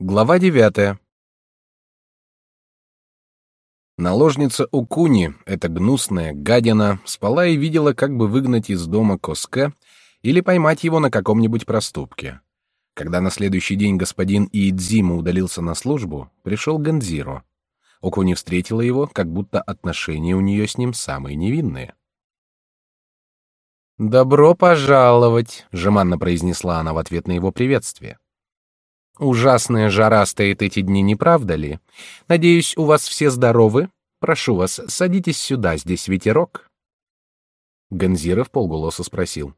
Глава девятая. Наложница Укуни, эта гнусная гадина, спала и видела, как бы выгнать из дома Коске или поймать его на каком-нибудь проступке. Когда на следующий день господин Иидзима удалился на службу, пришел Ганзиро. Укуни встретила его, как будто отношения у нее с ним самые невинные. «Добро пожаловать», — жеманно произнесла она в ответ на его приветствие. Ужасная жара стоит эти дни, не правда ли? Надеюсь, у вас все здоровы? Прошу вас, садитесь сюда, здесь ветерок. Ганзиров полголоса спросил.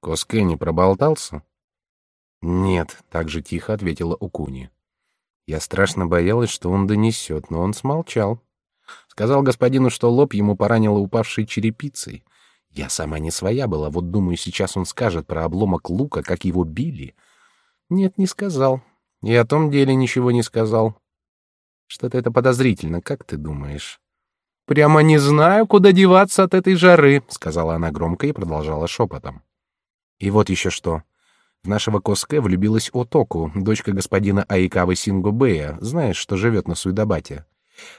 Коске не проболтался? Нет, так же тихо ответила Укуни. Я страшно боялась, что он донесет, но он смолчал. Сказал господину, что лоб ему поранило упавшей черепицей. Я сама не своя была, вот думаю, сейчас он скажет про обломок лука, как его били. Нет, не сказал. И о том деле ничего не сказал. Что-то это подозрительно, как ты думаешь? Прямо не знаю, куда деваться от этой жары, сказала она громко и продолжала шепотом. И вот еще что. В нашего Коске влюбилась Отоку, дочка господина Айкавы Сингобея, знаешь, что живет на Суйдабате.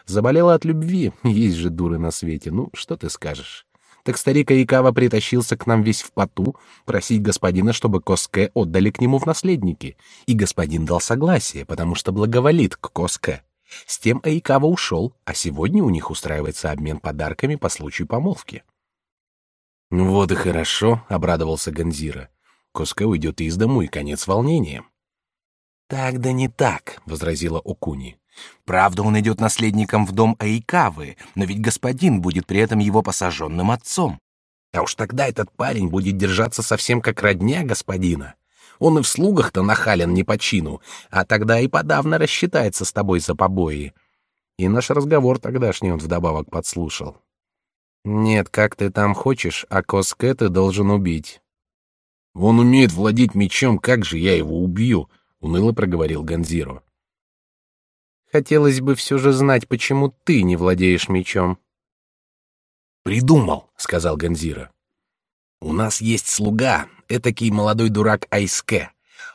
Заболела от любви, есть же дуры на свете, ну, что ты скажешь? Так старик Аикава притащился к нам весь в поту, просить господина, чтобы Коске отдали к нему в наследники. И господин дал согласие, потому что благоволит к Коске. С тем Аикава ушел, а сегодня у них устраивается обмен подарками по случаю помолвки. «Вот и хорошо», — обрадовался Ганзира. «Коске уйдет из дому, и конец волнения». «Так да не так», — возразила Окуни. Правда, он идет наследником в дом Айкавы, но ведь господин будет при этом его посаженным отцом. А уж тогда этот парень будет держаться совсем как родня господина. Он и в слугах-то нахален не по чину, а тогда и подавно рассчитается с тобой за побои. И наш разговор тогдашний он вдобавок подслушал. Нет, как ты там хочешь, а Коске ты должен убить. Он умеет владеть мечом, как же я его убью? уныло проговорил Ганзиро. Хотелось бы все же знать, почему ты не владеешь мечом. Придумал, сказал Ганзира. У нас есть слуга, этакий молодой дурак Айске.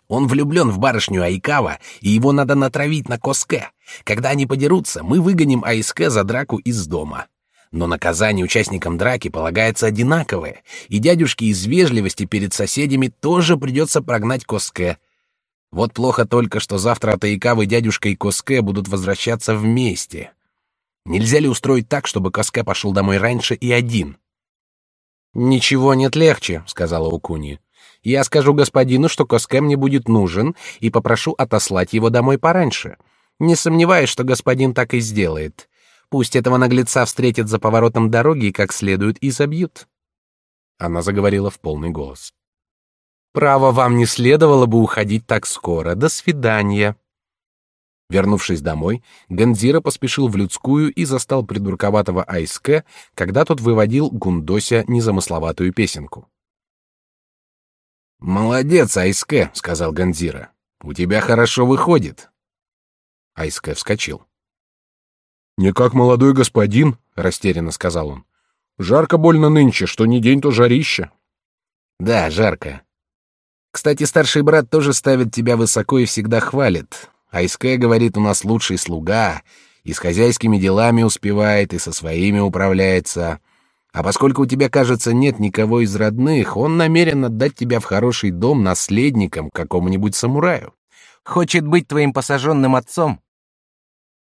Он влюблен в барышню Айкава, и его надо натравить на Коске. Когда они подерутся, мы выгоним Айске за драку из дома. Но наказание участникам драки полагается одинаковое, и дядюшке из вежливости перед соседями тоже придется прогнать Коске. Вот плохо только, что завтра Атаикавы дядюшка и Коске будут возвращаться вместе. Нельзя ли устроить так, чтобы Коске пошел домой раньше и один? Ничего нет легче, сказала Укуни. Я скажу господину, что Коске мне будет нужен, и попрошу отослать его домой пораньше. Не сомневаюсь, что господин так и сделает. Пусть этого наглеца встретят за поворотом дороги и как следует и забьют. Она заговорила в полный голос. Право, вам не следовало бы уходить так скоро. До свидания. Вернувшись домой, Ганзира поспешил в людскую и застал придурковатого Айске, когда тот выводил Гундося незамысловатую песенку. «Молодец, Айске», — сказал Ганзира. «У тебя хорошо выходит». Айске вскочил. «Не как молодой господин», — растерянно сказал он. «Жарко больно нынче, что ни день, то жарище». «Да, жарко. Кстати, старший брат тоже ставит тебя высоко и всегда хвалит. Айске говорит, у нас лучший слуга, и с хозяйскими делами успевает, и со своими управляется. А поскольку у тебя, кажется, нет никого из родных, он намерен отдать тебя в хороший дом наследником какому-нибудь самураю. Хочет быть твоим посаженным отцом.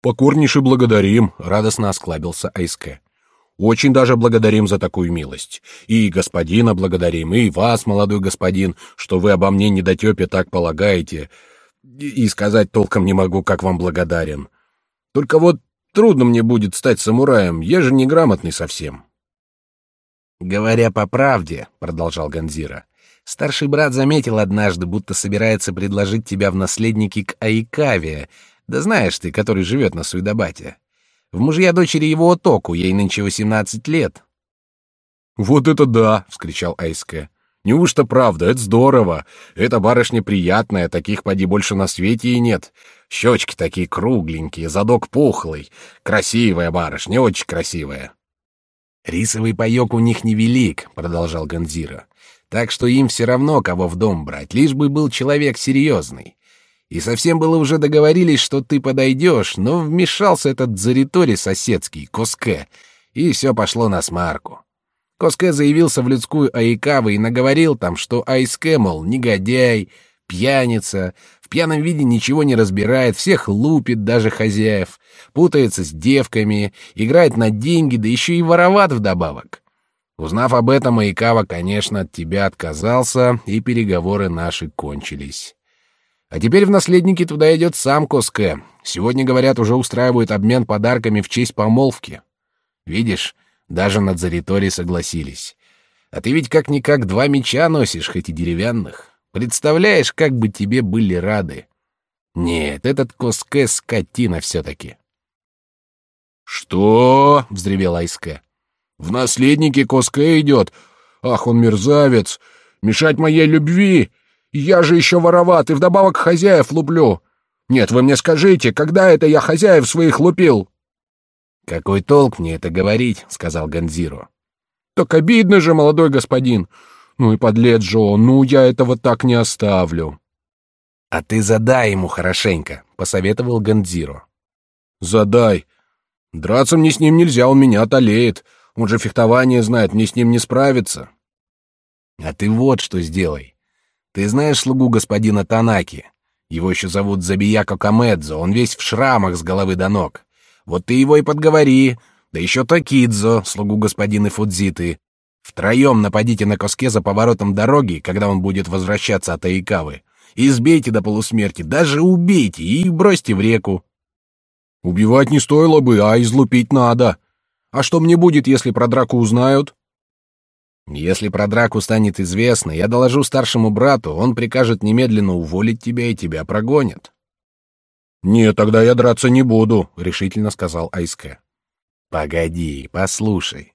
Покорнейше благодарим, радостно осклабился Айске. Очень даже благодарим за такую милость. И господина благодарим, и вас, молодой господин, что вы обо мне недотепе так полагаете. И сказать толком не могу, как вам благодарен. Только вот трудно мне будет стать самураем, я же неграмотный совсем. Говоря по правде, продолжал Ганзира, старший брат заметил однажды, будто собирается предложить тебя в наследники к Айкаве, да знаешь ты, который живет на Суйдабате. В мужья дочери его Отоку, ей нынче восемнадцать лет. Вот это да, вскричал Айске. Неужто правда? Это здорово. Эта барышня приятная, таких поди больше на свете и нет. Щечки такие кругленькие, задок пухлый. Красивая барышня, очень красивая. Рисовый паёк у них невелик, продолжал Ганзира. Так что им все равно, кого в дом брать, лишь бы был человек серьезный. И совсем было уже договорились, что ты подойдешь, но вмешался этот Заритори соседский, Коске, и все пошло на смарку. Коске заявился в людскую Аикавы и наговорил там, что Айске, мол, негодяй, пьяница, в пьяном виде ничего не разбирает, всех лупит, даже хозяев, путается с девками, играет на деньги, да еще и вороват вдобавок. Узнав об этом, Аикава, конечно, от тебя отказался, и переговоры наши кончились. А теперь в наследники туда идет сам Коске. Сегодня, говорят, уже устраивают обмен подарками в честь помолвки. Видишь, даже над Заритори согласились. А ты ведь как-никак два меча носишь, хоть и деревянных. Представляешь, как бы тебе были рады. Нет, этот Коске скотина все-таки. «Что?» — взревел Айске. «В наследнике Коске идет. Ах, он мерзавец! Мешать моей любви! Я же еще вороват и вдобавок хозяев луплю. Нет, вы мне скажите, когда это я хозяев своих лупил?» «Какой толк мне это говорить?» — сказал Ганзиро. «Так обидно же, молодой господин. Ну и подлец же он, ну я этого так не оставлю». «А ты задай ему хорошенько», — посоветовал Ганзиро. «Задай. Драться мне с ним нельзя, он меня отолеет. Он же фехтование знает, мне с ним не справиться». «А ты вот что сделай. Ты знаешь слугу господина Танаки? Его еще зовут Забияко Камедзо, он весь в шрамах с головы до ног. Вот ты его и подговори, да еще Токидзо, слугу господина Фудзиты. Втроем нападите на Коске за поворотом дороги, когда он будет возвращаться от Аикавы. Избейте до полусмерти, даже убейте и бросьте в реку. Убивать не стоило бы, а излупить надо. А что мне будет, если про драку узнают? Если про драку станет известно, я доложу старшему брату, он прикажет немедленно уволить тебя и тебя прогонят. «Нет, тогда я драться не буду», — решительно сказал Айске. «Погоди, послушай.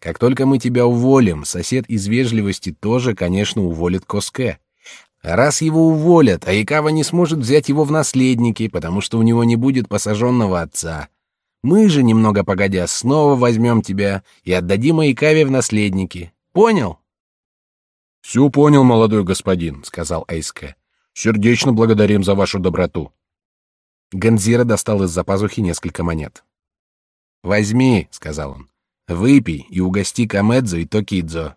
Как только мы тебя уволим, сосед из вежливости тоже, конечно, уволит Коске. Раз его уволят, Айкава не сможет взять его в наследники, потому что у него не будет посаженного отца. Мы же, немного погодя, снова возьмем тебя и отдадим Айкаве в наследники. Понял?» «Все понял, молодой господин», — сказал Айске. «Сердечно благодарим за вашу доброту». Ганзира достал из-за пазухи несколько монет. «Возьми», — сказал он, — «выпей и угости Камедзо и Токидзо».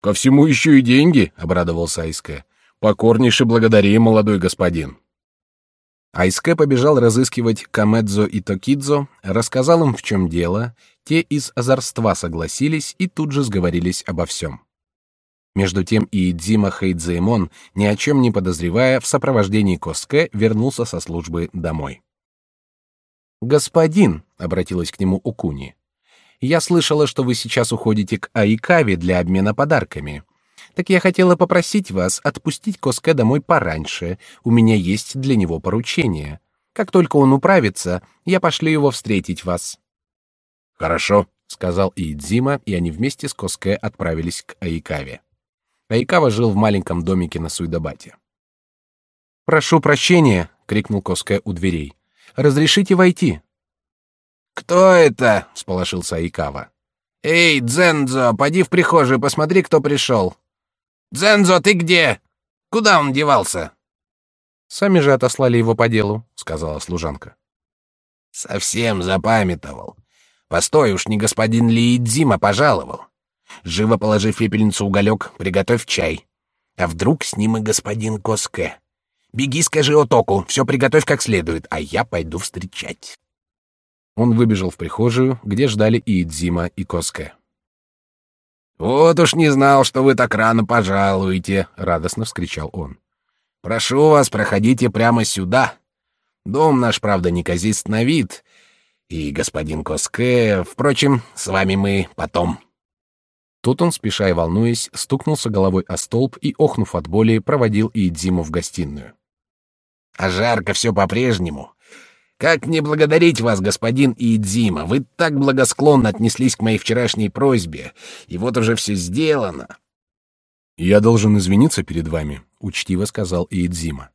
«Ко всему еще и деньги», — обрадовался Айске. «Покорнейше благодарим, молодой господин». Айске побежал разыскивать Камедзо и Токидзо, рассказал им, в чем дело, те из озорства согласились и тут же сговорились обо всем. Между тем и Дзима Хэйдзеймон, ни о чем не подозревая, в сопровождении Коске вернулся со службы домой. «Господин», — обратилась к нему Укуни, — «я слышала, что вы сейчас уходите к Айкаве для обмена подарками. Так я хотела попросить вас отпустить Коске домой пораньше, у меня есть для него поручение. Как только он управится, я пошлю его встретить вас». «Хорошо», — сказал Иидзима, и они вместе с Коске отправились к Айкаве. Айкава жил в маленьком домике на Суйдабате. «Прошу прощения!» — крикнул Коске у дверей. «Разрешите войти?» «Кто это?» — сполошился Айкава. «Эй, Дзензо, поди в прихожую, посмотри, кто пришел». «Дзензо, ты где? Куда он девался?» «Сами же отослали его по делу», — сказала служанка. «Совсем запамятовал. Постой, уж не господин Лиидзима пожаловал. Живо положи в пепельницу уголек, приготовь чай. А вдруг с ним и господин Коске? Беги, скажи Отоку, все приготовь как следует, а я пойду встречать. Он выбежал в прихожую, где ждали и Идзима, и Коске. «Вот уж не знал, что вы так рано пожалуете!» — радостно вскричал он. «Прошу вас, проходите прямо сюда. Дом наш, правда, неказист на вид. И господин Коске... Впрочем, с вами мы потом». Тут он, спеша и волнуясь, стукнулся головой о столб и, охнув от боли, проводил Иидзиму в гостиную. «А жарко все по-прежнему. Как не благодарить вас, господин Иидзима? Вы так благосклонно отнеслись к моей вчерашней просьбе, и вот уже все сделано». «Я должен извиниться перед вами», — учтиво сказал Иидзима.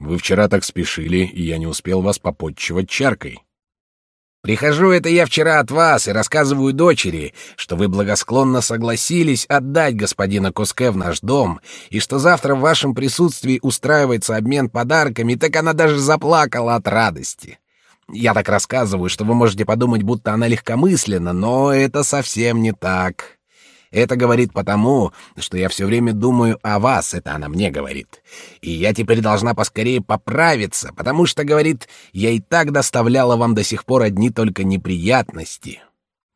«Вы вчера так спешили, и я не успел вас попотчевать чаркой». Прихожу это я вчера от вас и рассказываю дочери, что вы благосклонно согласились отдать господина Коске в наш дом, и что завтра в вашем присутствии устраивается обмен подарками, так она даже заплакала от радости. Я так рассказываю, что вы можете подумать, будто она легкомысленна, но это совсем не так. Это говорит потому, что я все время думаю о вас, это она мне говорит. И я теперь должна поскорее поправиться, потому что, говорит, я и так доставляла вам до сих пор одни только неприятности.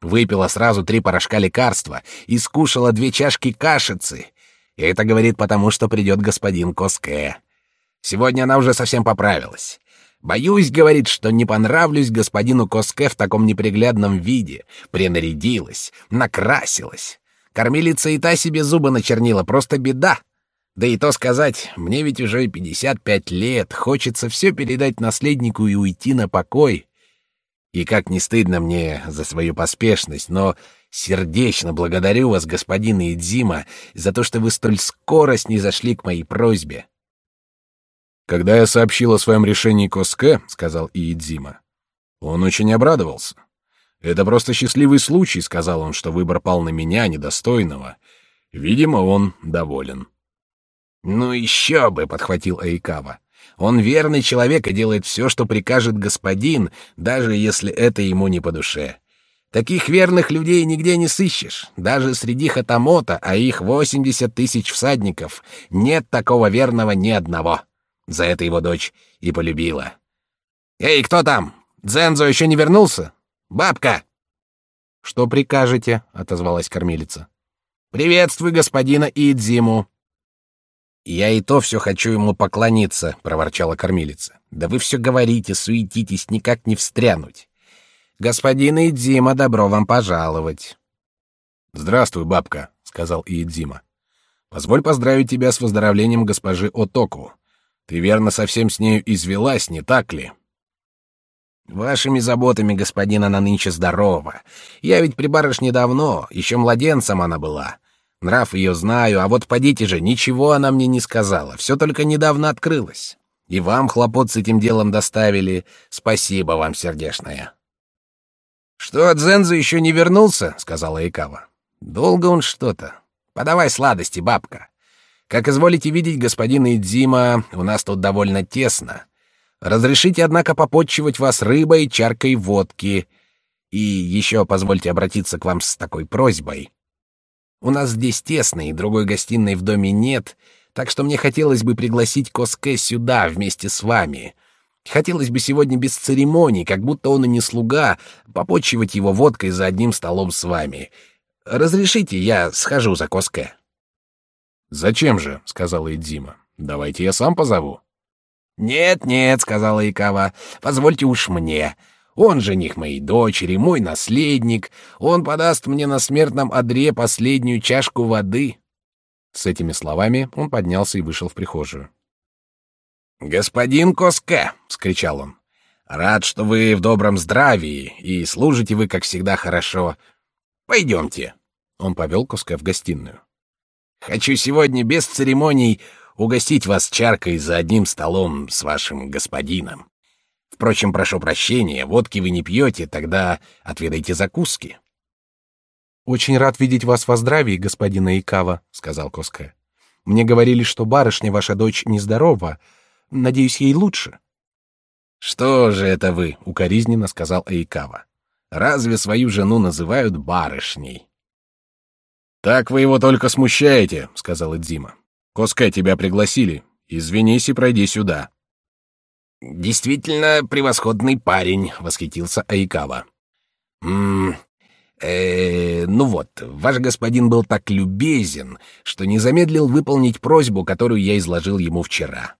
Выпила сразу три порошка лекарства и скушала две чашки кашицы. И это говорит потому, что придет господин Коске. Сегодня она уже совсем поправилась. Боюсь, говорит, что не понравлюсь господину Коске в таком неприглядном виде. Принарядилась, накрасилась. Кормилица и та себе зубы начернила, просто беда. Да и то сказать, мне ведь уже 55 лет, хочется все передать наследнику и уйти на покой. И как не стыдно мне за свою поспешность, но сердечно благодарю вас, господин Идзима, за то, что вы столь скоро снизошли к моей просьбе. Когда я сообщил о своем решении Коске, сказал Иидзима, он очень обрадовался. Это просто счастливый случай, сказал он, что выбор пал на меня, недостойного. Видимо, он доволен. Ну еще бы, подхватил Айкава. Он верный человек и делает все, что прикажет господин, даже если это ему не по душе. Таких верных людей нигде не сыщешь. Даже среди хатамота, а их восемьдесят тысяч всадников, нет такого верного ни одного. За это его дочь и полюбила. «Эй, кто там? Дзензо еще не вернулся? Бабка!» «Что прикажете?» — отозвалась кормилица. «Приветствуй господина Идзиму». «Я и то все хочу ему поклониться», — проворчала кормилица. «Да вы все говорите, суетитесь, никак не встрянуть. Господин Идзима, добро вам пожаловать». «Здравствуй, бабка», — сказал Идзима. «Позволь поздравить тебя с выздоровлением госпожи Отоку. Ты верно совсем с нею извелась, не так ли?» Вашими заботами, господин, она нынче здорова. Я ведь при барышне давно, еще младенцем она была. Нрав ее знаю, а вот подите же, ничего она мне не сказала, все только недавно открылось. И вам хлопот с этим делом доставили. Спасибо вам, сердешная. Что, Дзензу еще не вернулся? сказала Икава. Долго он что-то. Подавай сладости, бабка. Как изволите видеть, господин Идзима, у нас тут довольно тесно. Разрешите, однако, попотчевать вас рыбой, чаркой водки. И еще позвольте обратиться к вам с такой просьбой. У нас здесь тесно, и другой гостиной в доме нет, так что мне хотелось бы пригласить Коске сюда вместе с вами. Хотелось бы сегодня без церемоний, как будто он и не слуга, попотчевать его водкой за одним столом с вами. Разрешите, я схожу за Коске. Зачем же, сказала Идзима. Давайте я сам позову. «Нет, нет», — сказала Икава, — «позвольте уж мне. Он жених моей дочери, мой наследник. Он подаст мне на смертном одре последнюю чашку воды». С этими словами он поднялся и вышел в прихожую. «Господин Коске!» — вскричал он. «Рад, что вы в добром здравии, и служите вы, как всегда, хорошо. Пойдемте». Он повел Коске в гостиную. «Хочу сегодня без церемоний угостить вас чаркой за одним столом с вашим господином. Впрочем, прошу прощения, водки вы не пьете, тогда отведайте закуски. Очень рад видеть вас во здравии, господин Икава, сказал Коска. Мне говорили, что барышня ваша дочь нездорова. Надеюсь, ей лучше. Что же это вы? укоризненно сказал Эйкава. Разве свою жену называют барышней? Так вы его только смущаете, сказал Эдзима. Коска, тебя пригласили. Извинись и пройди сюда. Действительно превосходный парень, восхитился Айкава. Мм, э, ну вот, ваш господин был так любезен, что не замедлил выполнить просьбу, которую я изложил ему вчера.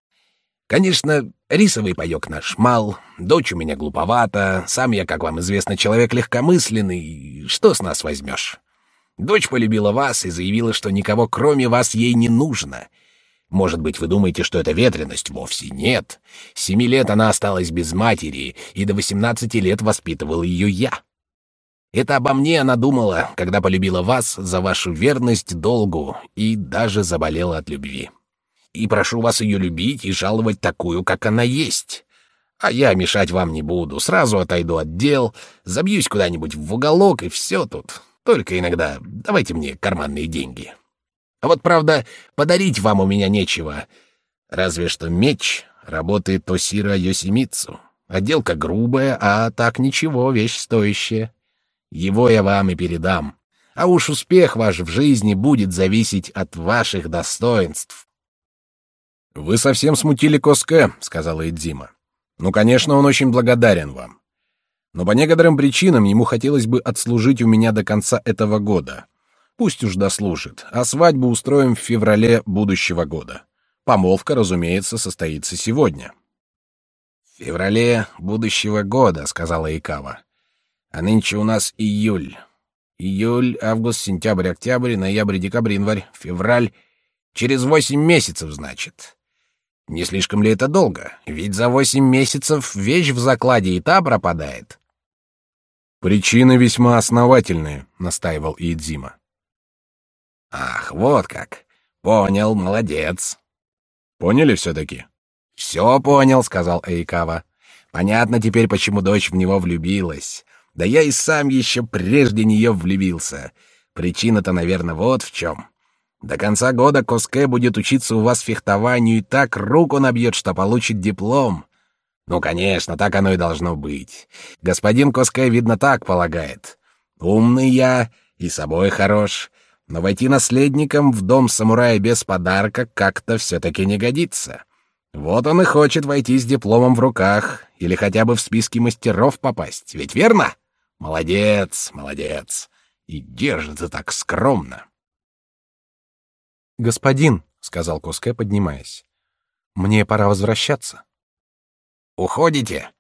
Конечно, рисовый паёк наш мал, дочь у меня глуповата, сам я, как вам известно, человек легкомысленный, что с нас возьмешь? Дочь полюбила вас и заявила, что никого кроме вас ей не нужно. Может быть, вы думаете, что это ветренность? Вовсе нет. С семи лет она осталась без матери, и до восемнадцати лет воспитывал ее я. Это обо мне она думала, когда полюбила вас за вашу верность долгу и даже заболела от любви. И прошу вас ее любить и жаловать такую, как она есть. А я мешать вам не буду, сразу отойду от дел, забьюсь куда-нибудь в уголок, и все тут. Только иногда давайте мне карманные деньги. А вот, правда, подарить вам у меня нечего. Разве что меч работает Тосира Йосимицу. Отделка грубая, а так ничего, вещь стоящая. Его я вам и передам. А уж успех ваш в жизни будет зависеть от ваших достоинств. Вы совсем смутили Коске, сказала Эдзима. Ну, конечно, он очень благодарен вам. Но по некоторым причинам ему хотелось бы отслужить у меня до конца этого года. Пусть уж дослужит, а свадьбу устроим в феврале будущего года. Помолвка, разумеется, состоится сегодня. В феврале будущего года, сказала Икава. А нынче у нас июль. Июль, август, сентябрь, октябрь, ноябрь, декабрь, январь, февраль. Через восемь месяцев, значит. Не слишком ли это долго? Ведь за восемь месяцев вещь в закладе и та пропадает. Причины весьма основательные, настаивал Иедзима. Ах, вот как. Понял, молодец. Поняли все-таки? Все понял, сказал Эйкава. Понятно теперь, почему дочь в него влюбилась. Да я и сам еще прежде нее влюбился. Причина-то, наверное, вот в чем. До конца года Коске будет учиться у вас фехтованию и так руку набьет, что получит диплом. Ну, конечно, так оно и должно быть. Господин Коске, видно, так полагает. Умный я и собой хорош, но войти наследником в дом самурая без подарка как-то все-таки не годится. Вот он и хочет войти с дипломом в руках или хотя бы в списки мастеров попасть, ведь верно? Молодец, молодец. И держится так скромно. «Господин», — сказал Коске, поднимаясь, — «мне пора возвращаться». «Уходите?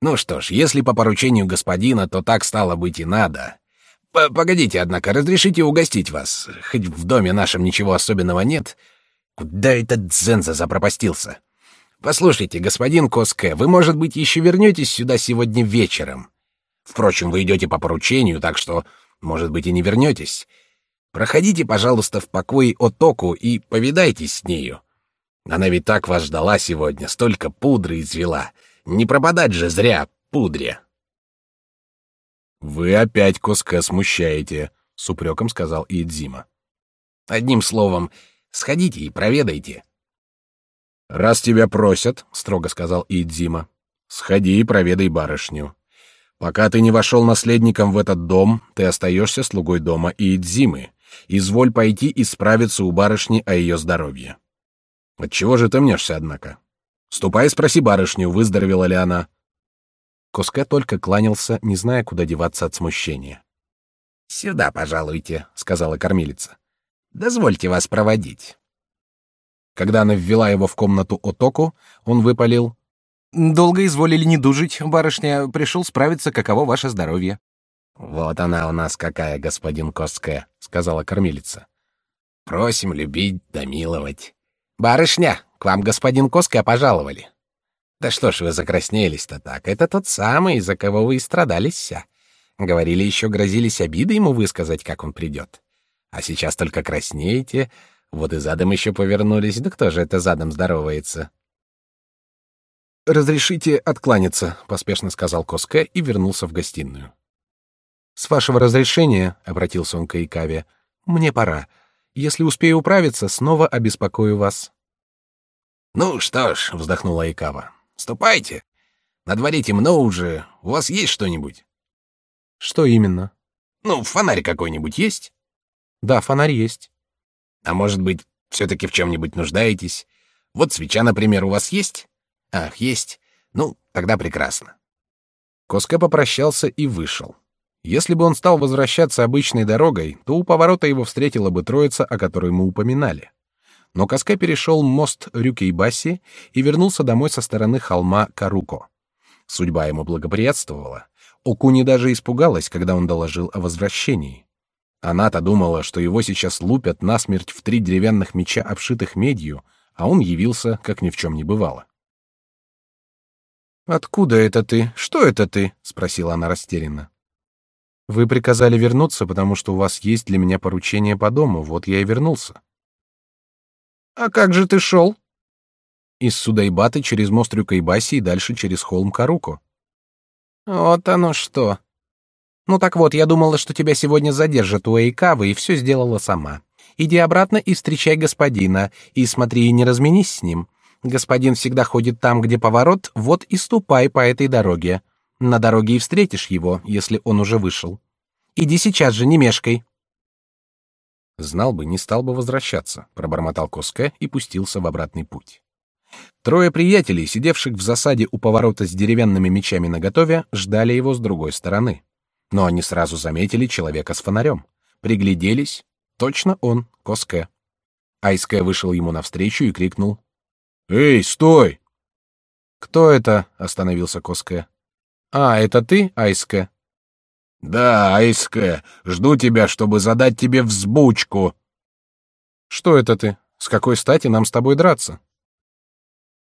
Ну что ж, если по поручению господина, то так стало быть и надо. П Погодите, однако, разрешите угостить вас, хоть в доме нашем ничего особенного нет. Куда этот Дзенза запропастился? Послушайте, господин Коске, вы, может быть, еще вернетесь сюда сегодня вечером. Впрочем, вы идете по поручению, так что, может быть, и не вернетесь. Проходите, пожалуйста, в покой Отоку и повидайтесь с нею. Она ведь так вас ждала сегодня, столько пудры извела. Не пропадать же зря пудре. Вы опять Коска смущаете, с упреком сказал Идзима. Одним словом, сходите и проведайте. Раз тебя просят, строго сказал Идзима, сходи и проведай барышню. Пока ты не вошел наследником в этот дом, ты остаешься слугой дома Идзимы Изволь пойти и справиться у барышни о ее здоровье. Отчего же ты мнешься, однако? Ступай спроси барышню, выздоровела ли она. Коске только кланялся, не зная, куда деваться от смущения. «Сюда, пожалуйте», — сказала кормилица. «Дозвольте вас проводить». Когда она ввела его в комнату Отоку, он выпалил. «Долго изволили не дужить, барышня. Пришел справиться, каково ваше здоровье». «Вот она у нас какая, господин Коске», — сказала кормилица. «Просим любить да миловать. Барышня, к вам господин Коске пожаловали». «Да что ж вы закраснелись-то так? Это тот самый, из-за кого вы и страдались Говорили, еще грозились обиды ему высказать, как он придет. А сейчас только краснеете, вот и задом еще повернулись. Да кто же это задом здоровается?» «Разрешите откланяться», — поспешно сказал Коске и вернулся в гостиную. С вашего разрешения, обратился он к Икаве, мне пора. Если успею управиться, снова обеспокою вас. Ну что ж, вздохнула Икава. Ступайте. На дворе темно уже. У вас есть что-нибудь? Что именно? Ну, фонарь какой-нибудь есть? Да, фонарь есть. А может быть, все-таки в чем-нибудь нуждаетесь? Вот свеча, например, у вас есть? Ах, есть. Ну, тогда прекрасно. Коска попрощался и вышел. Если бы он стал возвращаться обычной дорогой, то у поворота его встретила бы троица, о которой мы упоминали. Но Каске перешел мост Рюкейбаси и вернулся домой со стороны холма Каруко. Судьба ему благоприятствовала. Окуни даже испугалась, когда он доложил о возвращении. Она-то думала, что его сейчас лупят насмерть в три деревянных меча, обшитых медью, а он явился, как ни в чем не бывало. «Откуда это ты? Что это ты?» — спросила она растерянно. Вы приказали вернуться, потому что у вас есть для меня поручение по дому. Вот я и вернулся. А как же ты шел? Из Судайбаты через мост Рюкайбаси и дальше через холм Каруку. Вот оно что. Ну так вот, я думала, что тебя сегодня задержат у Эйкавы, и все сделала сама. Иди обратно и встречай господина, и смотри, не разменись с ним. Господин всегда ходит там, где поворот, вот и ступай по этой дороге. На дороге и встретишь его, если он уже вышел. Иди сейчас же, не мешкай. Знал бы, не стал бы возвращаться, пробормотал Коске и пустился в обратный путь. Трое приятелей, сидевших в засаде у поворота с деревянными мечами наготове, ждали его с другой стороны. Но они сразу заметили человека с фонарем. Пригляделись. Точно он, Коске. Айске вышел ему навстречу и крикнул. «Эй, стой!» «Кто это?» — остановился Коске. «А, это ты, Айске?» «Да, Айске, жду тебя, чтобы задать тебе взбучку». «Что это ты? С какой стати нам с тобой драться?»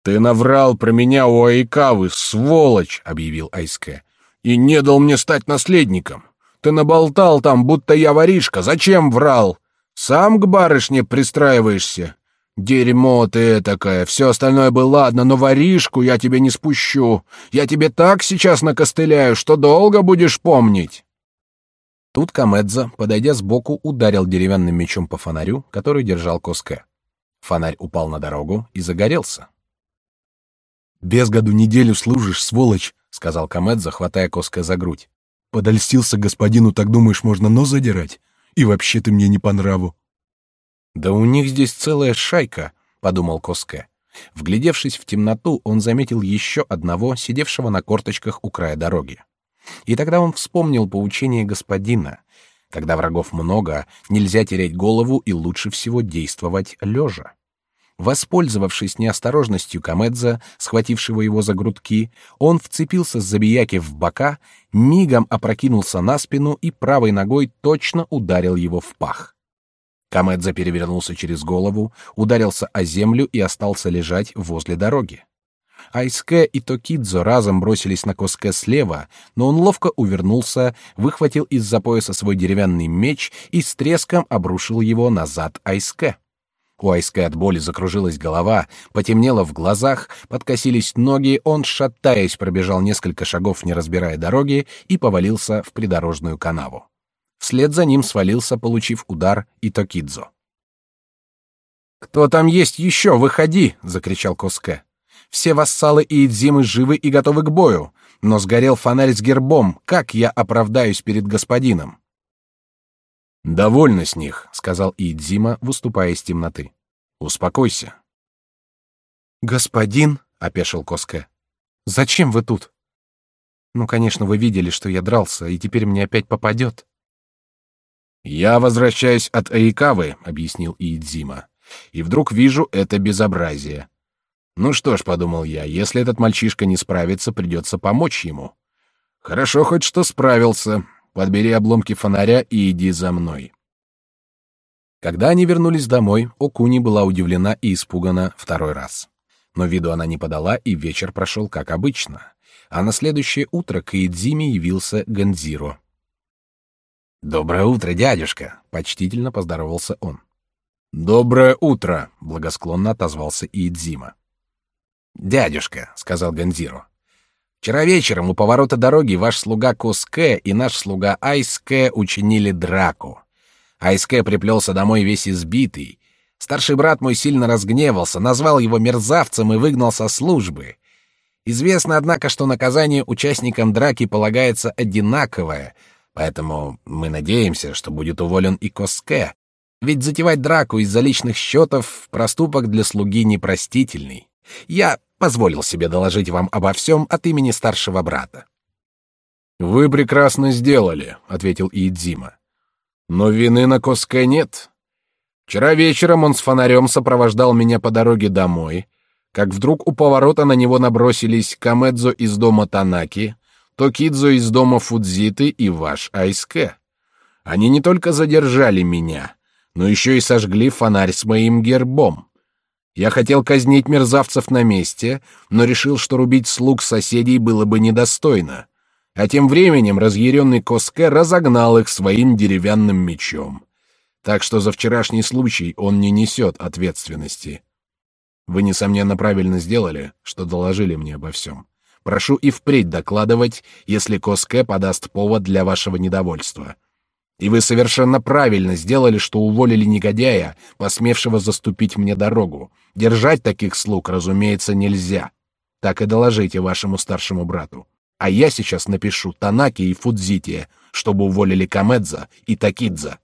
«Ты наврал про меня у Айкавы, сволочь!» — объявил Айске. «И не дал мне стать наследником. Ты наболтал там, будто я воришка. Зачем врал? Сам к барышне пристраиваешься. Дерьмо ты такая. Все остальное бы ладно, но воришку я тебе не спущу. Я тебе так сейчас накостыляю, что долго будешь помнить». Тут Камедза, подойдя сбоку, ударил деревянным мечом по фонарю, который держал Коске. Фонарь упал на дорогу и загорелся. Без году неделю служишь, сволочь, сказал Камедза, хватая Коска за грудь. Подольстился господину, так думаешь, можно нос задирать? И вообще ты мне не по нраву. Да у них здесь целая шайка, подумал Коске. Вглядевшись в темноту, он заметил еще одного, сидевшего на корточках у края дороги. И тогда он вспомнил поучение господина. Когда врагов много, нельзя терять голову и лучше всего действовать лежа. Воспользовавшись неосторожностью Камедза, схватившего его за грудки, он вцепился с забияки в бока, мигом опрокинулся на спину и правой ногой точно ударил его в пах. Камедза перевернулся через голову, ударился о землю и остался лежать возле дороги. Айске и Токидзо разом бросились на Коске слева, но он ловко увернулся, выхватил из-за пояса свой деревянный меч и с треском обрушил его назад Айске. У Айской от боли закружилась голова, потемнело в глазах, подкосились ноги, он, шатаясь, пробежал несколько шагов, не разбирая дороги, и повалился в придорожную канаву. Вслед за ним свалился, получив удар, и Токидзо. «Кто там есть еще? Выходи!» — закричал Коске. «Все вассалы и Идзимы живы и готовы к бою, но сгорел фонарь с гербом. Как я оправдаюсь перед господином?» Довольно с них, сказал Идзима, выступая из темноты. Успокойся. Господин, опешил Коске. Зачем вы тут? Ну, конечно, вы видели, что я дрался, и теперь мне опять попадет. Я возвращаюсь от Айкавы, объяснил Идзима, и вдруг вижу это безобразие. Ну что ж, подумал я, если этот мальчишка не справится, придется помочь ему. Хорошо хоть что справился. Подбери обломки фонаря и иди за мной. Когда они вернулись домой, Окуни была удивлена и испугана второй раз. Но виду она не подала, и вечер прошел как обычно. А на следующее утро к Идзиме явился Гандзиро. «Доброе утро, дядюшка!» — почтительно поздоровался он. «Доброе утро!» — благосклонно отозвался Идзима. «Дядюшка», — сказал Гандзиро, Вчера вечером у поворота дороги ваш слуга Коске и наш слуга Айске учинили драку. Айске приплелся домой весь избитый. Старший брат мой сильно разгневался, назвал его мерзавцем и выгнал со службы. Известно, однако, что наказание участникам драки полагается одинаковое, поэтому мы надеемся, что будет уволен и Коске. Ведь затевать драку из-за личных счетов — проступок для слуги непростительный. Я позволил себе доложить вам обо всем от имени старшего брата. Вы прекрасно сделали, ответил Иидзима. Но вины на Коске нет. Вчера вечером он с фонарем сопровождал меня по дороге домой, как вдруг у поворота на него набросились Камедзо из дома Танаки, Токидзо из дома Фудзиты и ваш Айске. Они не только задержали меня, но еще и сожгли фонарь с моим гербом. Я хотел казнить мерзавцев на месте, но решил, что рубить слуг соседей было бы недостойно. А тем временем разъяренный Коске разогнал их своим деревянным мечом. Так что за вчерашний случай он не несет ответственности. Вы, несомненно, правильно сделали, что доложили мне обо всем. Прошу и впредь докладывать, если Коске подаст повод для вашего недовольства. И вы совершенно правильно сделали, что уволили негодяя, посмевшего заступить мне дорогу. Держать таких слуг, разумеется, нельзя. Так и доложите вашему старшему брату. А я сейчас напишу Танаки и Фудзите, чтобы уволили Камедза и Такидза.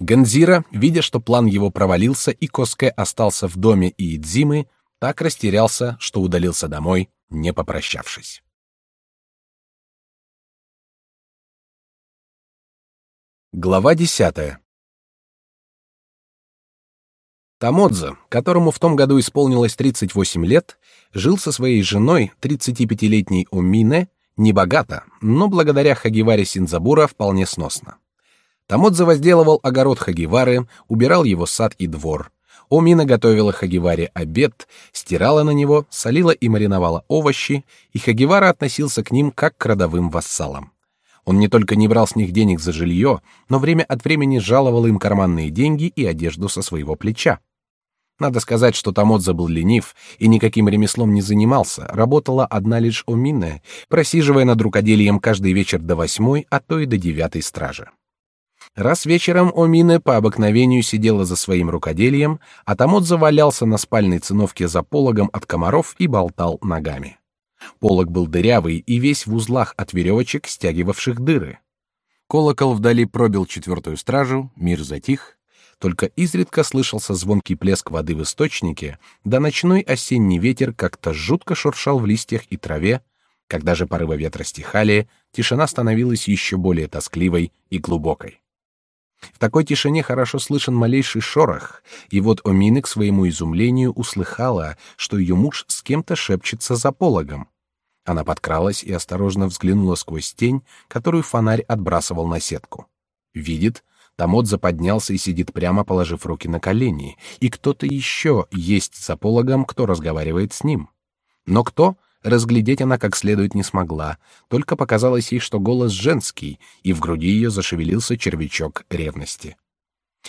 Ганзира, видя, что план его провалился и Коске остался в доме Иидзимы, так растерялся, что удалился домой, не попрощавшись. Глава десятая. Тамодза, которому в том году исполнилось 38 лет, жил со своей женой, 35-летней Умине, небогато, но благодаря Хагиваре Синзабура вполне сносно. Тамодзе возделывал огород Хагивары, убирал его сад и двор. Омина готовила Хагиваре обед, стирала на него, солила и мариновала овощи, и Хагивара относился к ним как к родовым вассалам. Он не только не брал с них денег за жилье, но время от времени жаловал им карманные деньги и одежду со своего плеча. Надо сказать, что Тамодза был ленив и никаким ремеслом не занимался, работала одна лишь Омина, просиживая над рукоделием каждый вечер до восьмой, а то и до девятой стражи. Раз вечером Омина по обыкновению сидела за своим рукоделием, а Тамодза валялся на спальной циновке за пологом от комаров и болтал ногами. Полог был дырявый и весь в узлах от веревочек, стягивавших дыры. Колокол вдали пробил четвертую стражу, мир затих, только изредка слышался звонкий плеск воды в источнике, да ночной осенний ветер как-то жутко шуршал в листьях и траве, когда же порывы ветра стихали, тишина становилась еще более тоскливой и глубокой. В такой тишине хорошо слышен малейший шорох, и вот Омины к своему изумлению услыхала, что ее муж с кем-то шепчется за пологом. Она подкралась и осторожно взглянула сквозь тень, которую фонарь отбрасывал на сетку. Видит, Тамодза поднялся и сидит прямо, положив руки на колени, и кто-то еще есть за пологом, кто разговаривает с ним. Но кто, Разглядеть она как следует не смогла, только показалось ей, что голос женский, и в груди ее зашевелился червячок ревности.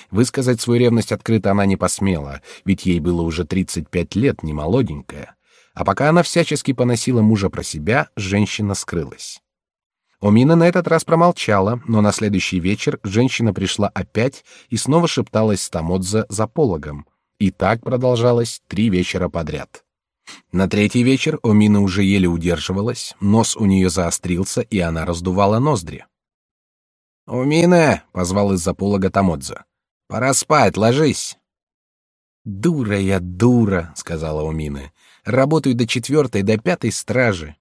Высказать свою ревность открыто она не посмела, ведь ей было уже 35 лет, не молоденькая. А пока она всячески поносила мужа про себя, женщина скрылась. Омина на этот раз промолчала, но на следующий вечер женщина пришла опять и снова шепталась с Тамодзе за пологом. И так продолжалось три вечера подряд. На третий вечер Омина уже еле удерживалась, нос у нее заострился, и она раздувала ноздри. «Омина!» — позвал из-за полога Тамодза. «Пора спать, ложись!» «Дура я, дура!» — сказала Омина. «Работаю до четвертой, до пятой стражи».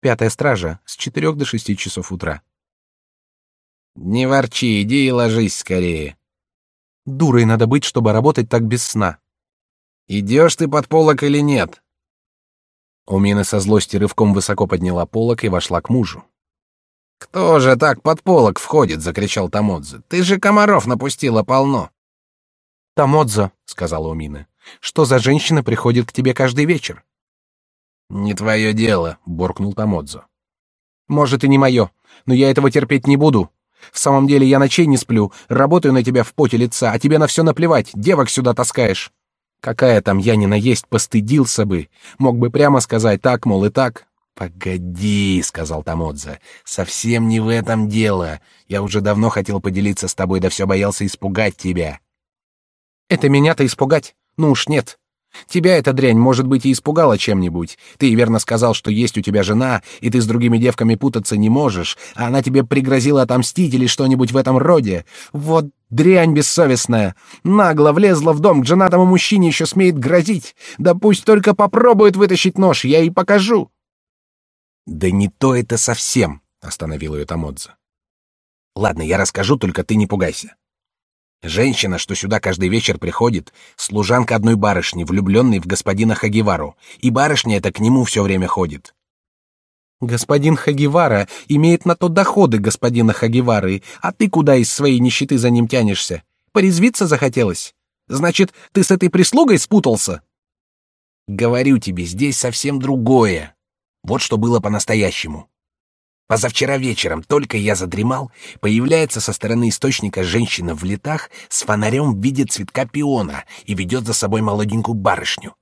«Пятая стража с четырех до шести часов утра». «Не ворчи, иди и ложись скорее». «Дурой надо быть, чтобы работать так без сна». Идешь ты под полок или нет? Умина со злости рывком высоко подняла полок и вошла к мужу. Кто же так под полок входит? закричал Тамодзе. Ты же комаров напустила полно. Тамодзе, сказала Умина. Что за женщина приходит к тебе каждый вечер? Не твое дело, буркнул Тамодзе. Может и не мое, но я этого терпеть не буду. В самом деле я ночей не сплю, работаю на тебя в поте лица, а тебе на все наплевать, девок сюда таскаешь. Какая там я ни наесть, постыдился бы. Мог бы прямо сказать так, мол, и так. Погоди, сказал Тамодза. Совсем не в этом дело. Я уже давно хотел поделиться с тобой, да все боялся испугать тебя. Это меня-то испугать? Ну уж нет. Тебя эта дрянь, может быть, и испугала чем-нибудь. Ты верно сказал, что есть у тебя жена, и ты с другими девками путаться не можешь, а она тебе пригрозила отомстить или что-нибудь в этом роде. Вот дрянь бессовестная. Нагло влезла в дом к женатому мужчине, еще смеет грозить. Да пусть только попробует вытащить нож, я ей покажу. Да не то это совсем, остановил ее Тамодза. Ладно, я расскажу, только ты не пугайся. Женщина, что сюда каждый вечер приходит, служанка одной барышни, влюбленной в господина Хагивару, и барышня эта к нему все время ходит. Господин Хагивара имеет на то доходы господина Хагивары, а ты куда из своей нищеты за ним тянешься? Порезвиться захотелось? Значит, ты с этой прислугой спутался? Говорю тебе, здесь совсем другое. Вот что было по-настоящему. Позавчера вечером, только я задремал, появляется со стороны источника женщина в летах с фонарем в виде цветка пиона и ведет за собой молоденькую барышню.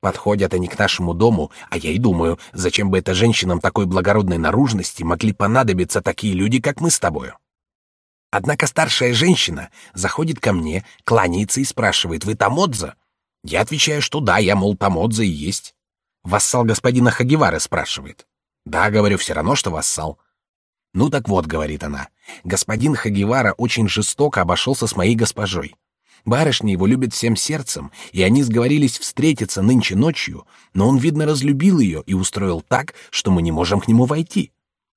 Подходят они к нашему дому, а я и думаю, зачем бы это женщинам такой благородной наружности могли понадобиться такие люди, как мы с тобою. Однако старшая женщина заходит ко мне, кланяется и спрашивает, «Вы Тамодза?» Я отвечаю, что да, я, мол, Тамодза и есть. Вассал господина Хагивары спрашивает. Да, говорю, все равно, что вассал. Ну так вот, говорит она, господин Хагивара очень жестоко обошелся с моей госпожой. Барышня его любит всем сердцем, и они сговорились встретиться нынче ночью, но он, видно, разлюбил ее и устроил так, что мы не можем к нему войти.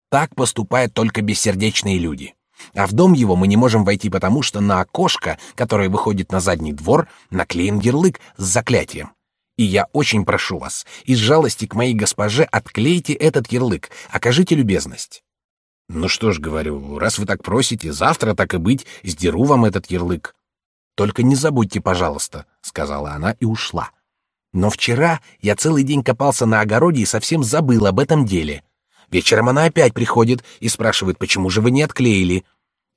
Так поступают только бессердечные люди. А в дом его мы не можем войти потому, что на окошко, которое выходит на задний двор, наклеен ярлык с заклятием. И я очень прошу вас, из жалости к моей госпоже отклейте этот ярлык, окажите любезность. Ну что ж, говорю, раз вы так просите, завтра так и быть, сдеру вам этот ярлык. Только не забудьте, пожалуйста, сказала она и ушла. Но вчера я целый день копался на огороде и совсем забыл об этом деле. Вечером она опять приходит и спрашивает, почему же вы не отклеили.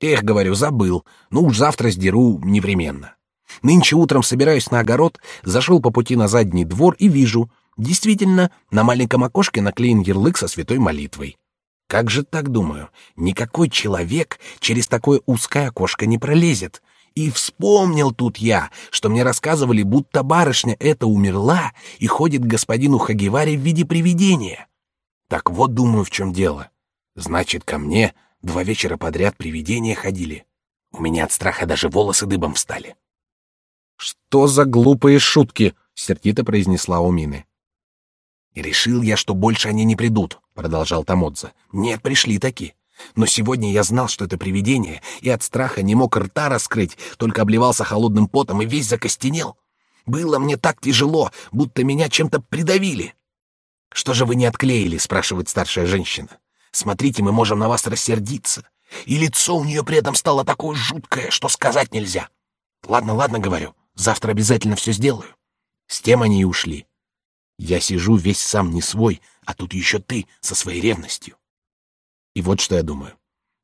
Эх, говорю, забыл. Ну уж завтра сдеру непременно. Нынче утром собираюсь на огород, зашел по пути на задний двор и вижу, действительно, на маленьком окошке наклеен ярлык со святой молитвой. Как же так думаю? Никакой человек через такое узкое окошко не пролезет. И вспомнил тут я, что мне рассказывали, будто барышня эта умерла и ходит к господину Хагиваре в виде привидения. Так вот, думаю, в чем дело. Значит, ко мне два вечера подряд привидения ходили. У меня от страха даже волосы дыбом встали. Что за глупые шутки, сердито произнесла Умины. И решил я, что больше они не придут, продолжал Тамодза. Нет, пришли таки. Но сегодня я знал, что это привидение, и от страха не мог рта раскрыть, только обливался холодным потом и весь закостенел. Было мне так тяжело, будто меня чем-то придавили. Что же вы не отклеили, спрашивает старшая женщина. Смотрите, мы можем на вас рассердиться. И лицо у нее при этом стало такое жуткое, что сказать нельзя. Ладно, ладно, говорю. Завтра обязательно все сделаю. С тем они и ушли. Я сижу весь сам не свой, а тут еще ты со своей ревностью. И вот что я думаю.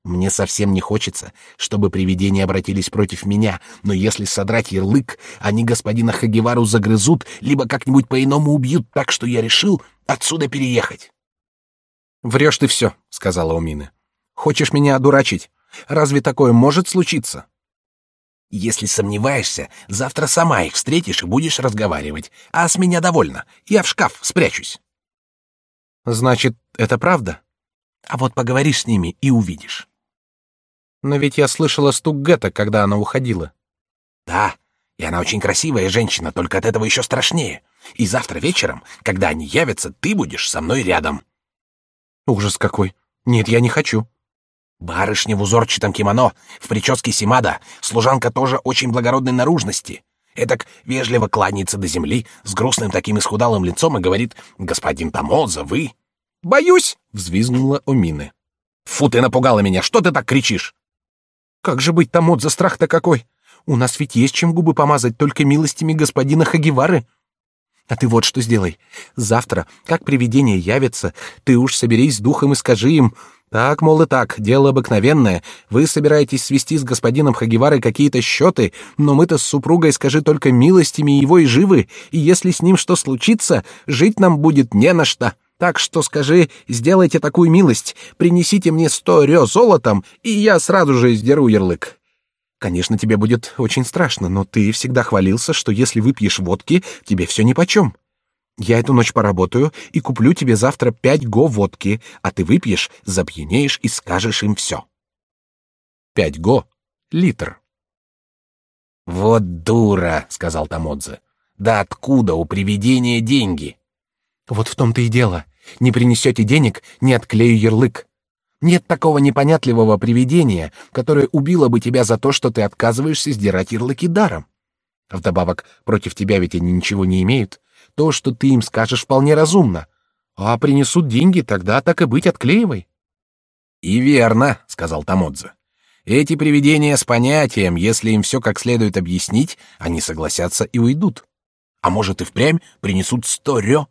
Мне совсем не хочется, чтобы привидения обратились против меня, но если содрать ярлык, они господина Хагевару загрызут, либо как-нибудь по-иному убьют так, что я решил отсюда переехать. «Врешь ты все», — сказала Умина. «Хочешь меня одурачить? Разве такое может случиться?» Если сомневаешься, завтра сама их встретишь и будешь разговаривать. А с меня довольно. Я в шкаф спрячусь. Значит, это правда? А вот поговоришь с ними и увидишь. Но ведь я слышала стук Гетта, когда она уходила. Да, и она очень красивая женщина, только от этого еще страшнее. И завтра вечером, когда они явятся, ты будешь со мной рядом. Ужас какой. Нет, я не хочу. Барышня в узорчатом кимоно, в прическе Симада, служанка тоже очень благородной наружности. Эдак вежливо кланяется до земли, с грустным таким исхудалым лицом и говорит «Господин Тамоза, вы...» «Боюсь!» — взвизгнула Омины. «Фу, ты напугала меня! Что ты так кричишь?» «Как же быть, Тамодза, страх-то какой! У нас ведь есть чем губы помазать только милостями господина Хагивары!» А ты вот что сделай. Завтра, как привидение явится, ты уж соберись с духом и скажи им, так, мол, и так, дело обыкновенное. Вы собираетесь свести с господином Хагиварой какие-то счеты, но мы-то с супругой, скажи только, милостями его и живы, и если с ним что случится, жить нам будет не на что. Так что скажи, сделайте такую милость, принесите мне сто рё золотом, и я сразу же сдеру ярлык. Конечно, тебе будет очень страшно, но ты всегда хвалился, что если выпьешь водки, тебе все нипочем. Я эту ночь поработаю и куплю тебе завтра пять го водки, а ты выпьешь, запьянеешь и скажешь им все. Пять го — литр. «Вот дура», — сказал Тамодзе. «Да откуда у привидения деньги?» «Вот в том-то и дело. Не принесете денег, не отклею ярлык. Нет такого непонятливого привидения, которое убило бы тебя за то, что ты отказываешься сдирать ярлыки даром. Вдобавок, против тебя ведь они ничего не имеют. То, что ты им скажешь, вполне разумно. А принесут деньги, тогда так и быть отклеивай. И верно, сказал Тамодзе. Эти привидения с понятием, если им все как следует объяснить, они согласятся и уйдут. А может и впрямь принесут сто рё?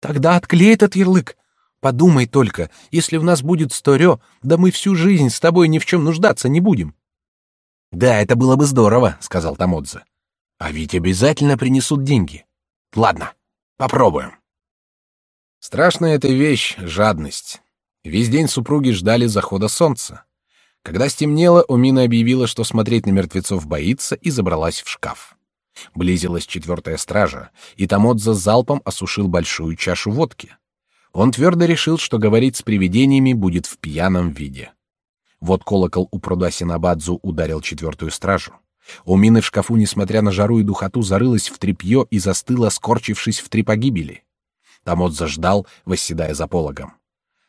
Тогда отклей этот ярлык. Подумай только, если в нас будет сто рё, да мы всю жизнь с тобой ни в чем нуждаться не будем. Да, это было бы здорово, сказал Тамодзе. А ведь обязательно принесут деньги. Ладно, попробуем. Страшная эта вещь — жадность. Весь день супруги ждали захода солнца. Когда стемнело, Умина объявила, что смотреть на мертвецов боится, и забралась в шкаф. Близилась четвертая стража, и Тамодза залпом осушил большую чашу водки. Он твердо решил, что говорить с привидениями будет в пьяном виде. Вот колокол у пруда Синабадзу ударил четвертую стражу. Умины в шкафу, несмотря на жару и духоту, зарылась в тряпье и застыла, скорчившись в три погибели. Тамодза ждал, восседая за пологом.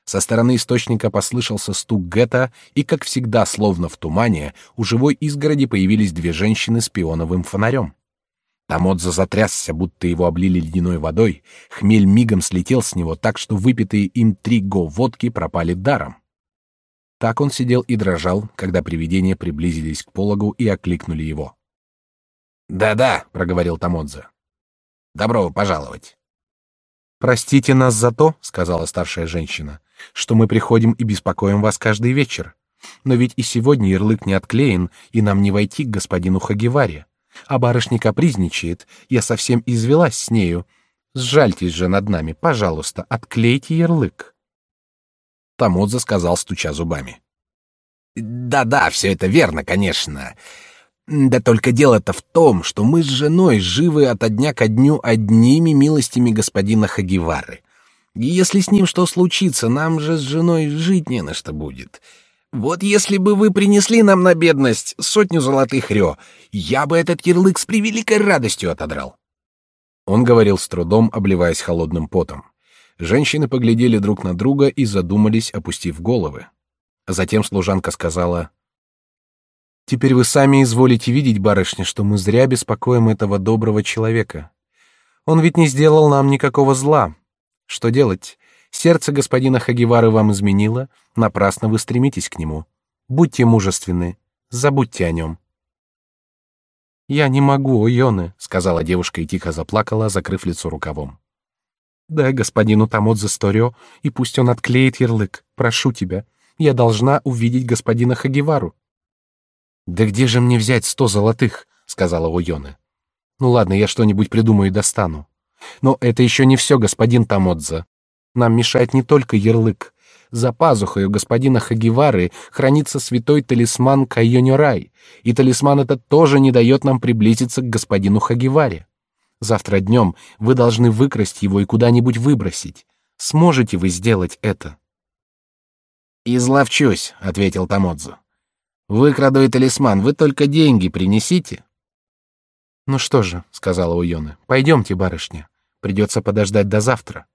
Со стороны источника послышался стук гетто, и, как всегда, словно в тумане, у живой изгороди появились две женщины с пионовым фонарем. Тамодза затрясся, будто его облили ледяной водой, хмель мигом слетел с него так, что выпитые им три го водки пропали даром. Так он сидел и дрожал, когда привидения приблизились к пологу и окликнули его. «Да-да», — проговорил Тамодзе. «Добро пожаловать». «Простите нас за то», — сказала старшая женщина, что мы приходим и беспокоим вас каждый вечер. Но ведь и сегодня ярлык не отклеен, и нам не войти к господину Хагеваре. А барышня капризничает, я совсем извелась с нею. Сжальтесь же над нами, пожалуйста, отклейте ярлык. Тамодза сказал, стуча зубами. Да-да, все это верно, конечно. Да только дело-то в том, что мы с женой живы ото дня ко дню одними милостями господина Хагивары. И если с ним что случится, нам же с женой жить не на что будет. Вот если бы вы принесли нам на бедность сотню золотых рё, я бы этот ярлык с превеликой радостью отодрал. Он говорил с трудом, обливаясь холодным потом. Женщины поглядели друг на друга и задумались, опустив головы. Затем служанка сказала: "Теперь вы сами изволите видеть, барышня, что мы зря беспокоим этого доброго человека. Он ведь не сделал нам никакого зла. Что делать? Сердце господина Хагивары вам изменило, напрасно вы стремитесь к нему. Будьте мужественны, забудьте о нем. Я не могу, Йоны, сказала девушка и тихо заплакала, закрыв лицо рукавом. Дай господину Тамодзе Сторио, и пусть он отклеит ярлык. Прошу тебя, я должна увидеть господина Хагивару. Да где же мне взять сто золотых? сказала Уйоны. Ну ладно, я что-нибудь придумаю и достану. Но это еще не все, господин Тамодза. Нам мешает не только ярлык. За пазухой у господина Хагивары хранится святой талисман Кайонюрай, и талисман этот тоже не дает нам приблизиться к господину Хагиваре. Завтра днем вы должны выкрасть его и куда-нибудь выбросить. Сможете вы сделать это? Изловчусь, ответил Тамодзу. Выкраду и талисман, вы только деньги принесите. Ну что же, сказала Уйона, пойдемте, барышня. Придется подождать до завтра.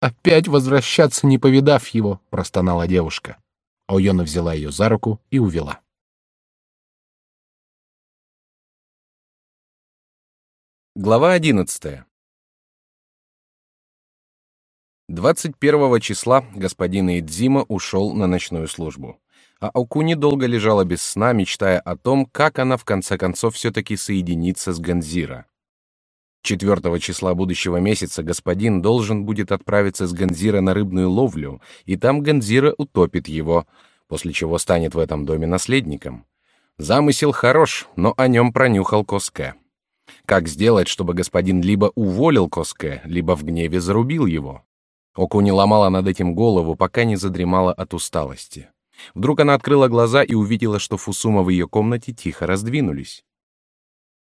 Опять возвращаться, не повидав его, простонала девушка. Уйона взяла ее за руку и увела. Глава одиннадцатая. Двадцать первого числа господин Идзима ушел на ночную службу а Окуни долго лежала без сна, мечтая о том, как она в конце концов все-таки соединится с Ганзира. Четвертого числа будущего месяца господин должен будет отправиться с Ганзира на рыбную ловлю, и там Ганзира утопит его, после чего станет в этом доме наследником. Замысел хорош, но о нем пронюхал Коске. Как сделать, чтобы господин либо уволил Коске, либо в гневе зарубил его? Окуни ломала над этим голову, пока не задремала от усталости. Вдруг она открыла глаза и увидела, что Фусума в ее комнате тихо раздвинулись.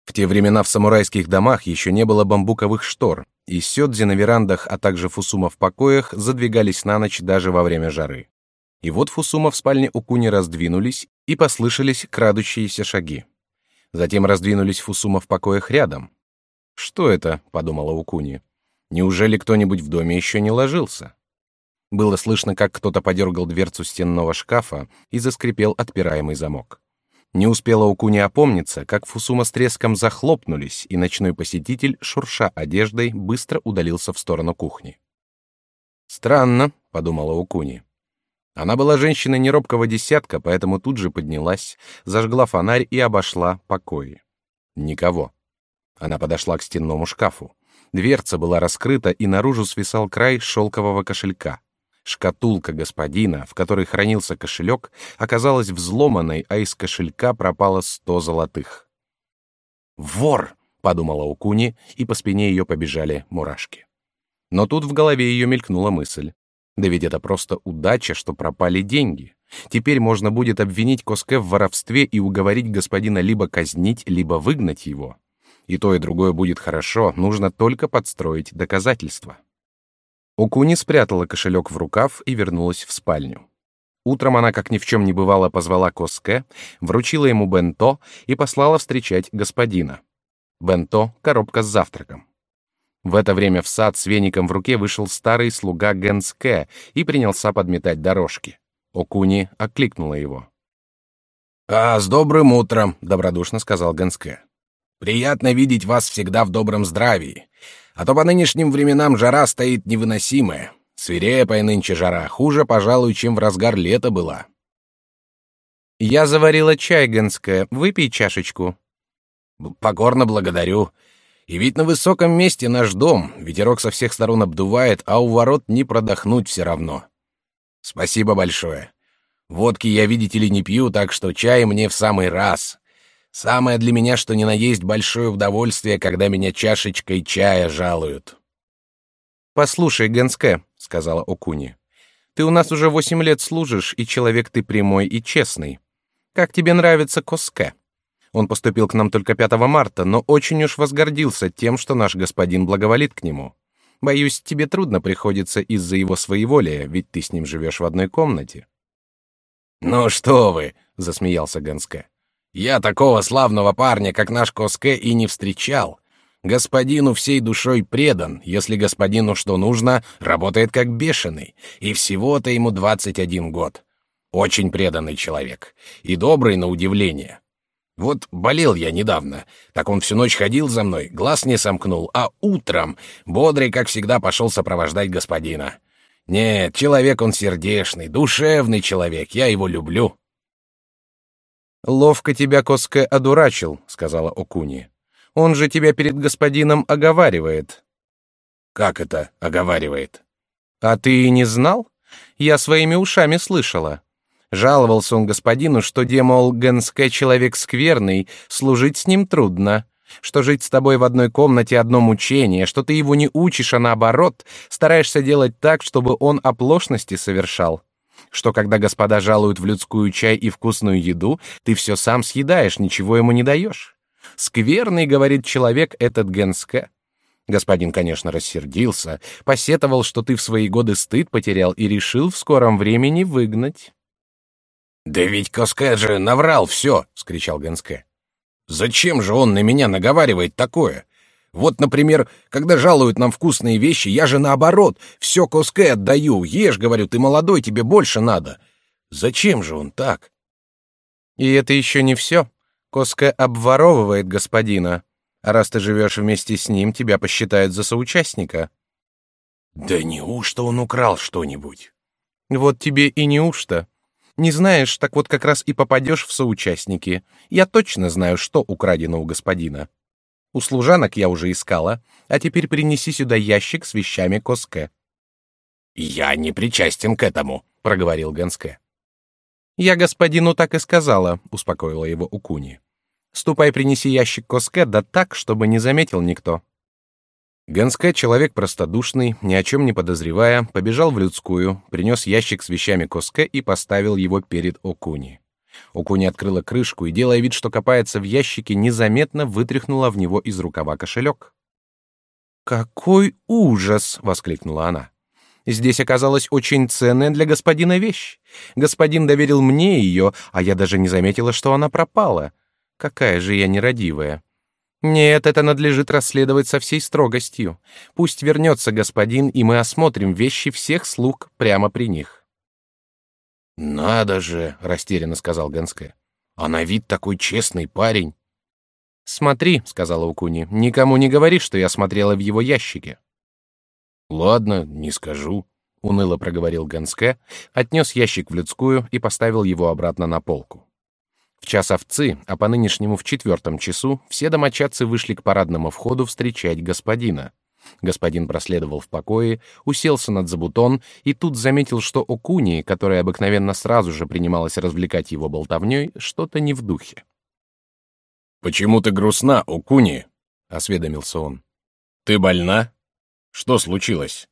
В те времена в самурайских домах еще не было бамбуковых штор, и сёдзи на верандах, а также Фусума в покоях задвигались на ночь даже во время жары. И вот Фусума в спальне Укуни раздвинулись, и послышались крадущиеся шаги. Затем раздвинулись Фусума в покоях рядом. «Что это?» — подумала Укуни. «Неужели кто-нибудь в доме еще не ложился?» Было слышно, как кто-то подергал дверцу стенного шкафа и заскрипел отпираемый замок. Не успела Укуни опомниться, как Фусума с треском захлопнулись, и ночной посетитель, шурша одеждой, быстро удалился в сторону кухни. «Странно», — подумала Укуни. Она была женщиной неробкого десятка, поэтому тут же поднялась, зажгла фонарь и обошла покои. Никого. Она подошла к стенному шкафу. Дверца была раскрыта, и наружу свисал край шелкового кошелька. Шкатулка господина, в которой хранился кошелек, оказалась взломанной, а из кошелька пропало сто золотых. «Вор!» — подумала Укуни, и по спине ее побежали мурашки. Но тут в голове ее мелькнула мысль. Да ведь это просто удача, что пропали деньги. Теперь можно будет обвинить Коске в воровстве и уговорить господина либо казнить, либо выгнать его. И то, и другое будет хорошо, нужно только подстроить доказательства. Окуни спрятала кошелек в рукав и вернулась в спальню. Утром она, как ни в чем не бывало, позвала Коске, вручила ему бенто и послала встречать господина. Бенто — коробка с завтраком. В это время в сад с веником в руке вышел старый слуга Генске и принялся подметать дорожки. Окуни окликнула его. «А, с добрым утром», — добродушно сказал Генске. «Приятно видеть вас всегда в добром здравии. А то по нынешним временам жара стоит невыносимая. Свирепая нынче жара, хуже, пожалуй, чем в разгар лета была». «Я заварила чай, Генске. Выпей чашечку». «Покорно благодарю. И ведь на высоком месте наш дом, ветерок со всех сторон обдувает, а у ворот не продохнуть все равно. Спасибо большое. Водки я, видите ли, не пью, так что чай мне в самый раз. Самое для меня, что ни на есть большое удовольствие, когда меня чашечкой чая жалуют. «Послушай, Генске», — сказала Окуни, — «ты у нас уже восемь лет служишь, и человек ты прямой и честный. Как тебе нравится Коске?» Он поступил к нам только 5 марта, но очень уж возгордился тем, что наш господин благоволит к нему. Боюсь, тебе трудно приходится из-за его своеволия, ведь ты с ним живешь в одной комнате». «Ну что вы!» — засмеялся Ганске. «Я такого славного парня, как наш Коске, и не встречал. Господину всей душой предан, если господину что нужно, работает как бешеный, и всего-то ему 21 год. Очень преданный человек, и добрый на удивление. Вот болел я недавно, так он всю ночь ходил за мной, глаз не сомкнул, а утром, бодрый, как всегда, пошел сопровождать господина. Нет, человек он сердечный, душевный человек, я его люблю. «Ловко тебя Коске одурачил», — сказала Окуни. «Он же тебя перед господином оговаривает». «Как это оговаривает?» «А ты и не знал? Я своими ушами слышала. Жаловался он господину, что, демол, Генске человек скверный, служить с ним трудно, что жить с тобой в одной комнате одно мучение, что ты его не учишь, а наоборот, стараешься делать так, чтобы он оплошности совершал, что когда господа жалуют в людскую чай и вкусную еду, ты все сам съедаешь, ничего ему не даешь. Скверный, говорит человек, этот Генске. Господин, конечно, рассердился, посетовал, что ты в свои годы стыд потерял и решил в скором времени выгнать. «Да ведь Коске же наврал все!» — скричал Генске. «Зачем же он на меня наговаривает такое? Вот, например, когда жалуют нам вкусные вещи, я же наоборот, все Коске отдаю, ешь, говорю, ты молодой, тебе больше надо. Зачем же он так?» «И это еще не все. Коске обворовывает господина. А раз ты живешь вместе с ним, тебя посчитают за соучастника». «Да неужто он украл что-нибудь?» «Вот тебе и неужто. Не знаешь, так вот как раз и попадешь в соучастники. Я точно знаю, что украдено у господина. У служанок я уже искала, а теперь принеси сюда ящик с вещами Коске. Я не причастен к этому, проговорил Ганске. Я господину так и сказала, успокоила его Укуни. Ступай, принеси ящик Коске, да так, чтобы не заметил никто. Ганске, человек простодушный, ни о чем не подозревая, побежал в людскую, принес ящик с вещами Коске и поставил его перед Окуни. Окуни открыла крышку и, делая вид, что копается в ящике, незаметно вытряхнула в него из рукава кошелек. «Какой ужас!» — воскликнула она. «Здесь оказалась очень ценная для господина вещь. Господин доверил мне ее, а я даже не заметила, что она пропала. Какая же я нерадивая!» Нет, это надлежит расследовать со всей строгостью. Пусть вернется господин, и мы осмотрим вещи всех слуг прямо при них. Надо же, растерянно сказал Ганске. А на вид такой честный парень. Смотри, сказала Укуни, никому не говори, что я смотрела в его ящике. Ладно, не скажу, уныло проговорил Ганске, отнес ящик в людскую и поставил его обратно на полку. Час овцы, а по нынешнему в четвертом часу, все домочадцы вышли к парадному входу встречать господина. Господин проследовал в покое, уселся над забутон и тут заметил, что Окуни, которая обыкновенно сразу же принималась развлекать его болтовней, что-то не в духе. «Почему ты грустна, Окуни?» — осведомился он. «Ты больна? Что случилось?»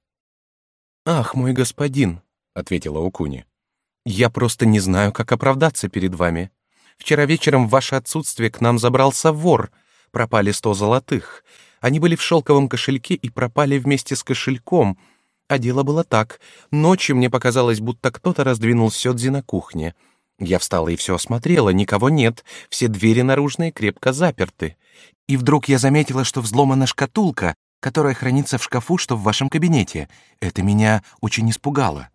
«Ах, мой господин», — ответила Окуни. «Я просто не знаю, как оправдаться перед вами. Вчера вечером в ваше отсутствие к нам забрался вор. Пропали сто золотых. Они были в шелковом кошельке и пропали вместе с кошельком. А дело было так. Ночью мне показалось, будто кто-то раздвинул сёдзи на кухне. Я встала и все осмотрела, никого нет, все двери наружные крепко заперты. И вдруг я заметила, что взломана шкатулка, которая хранится в шкафу, что в вашем кабинете. Это меня очень испугало.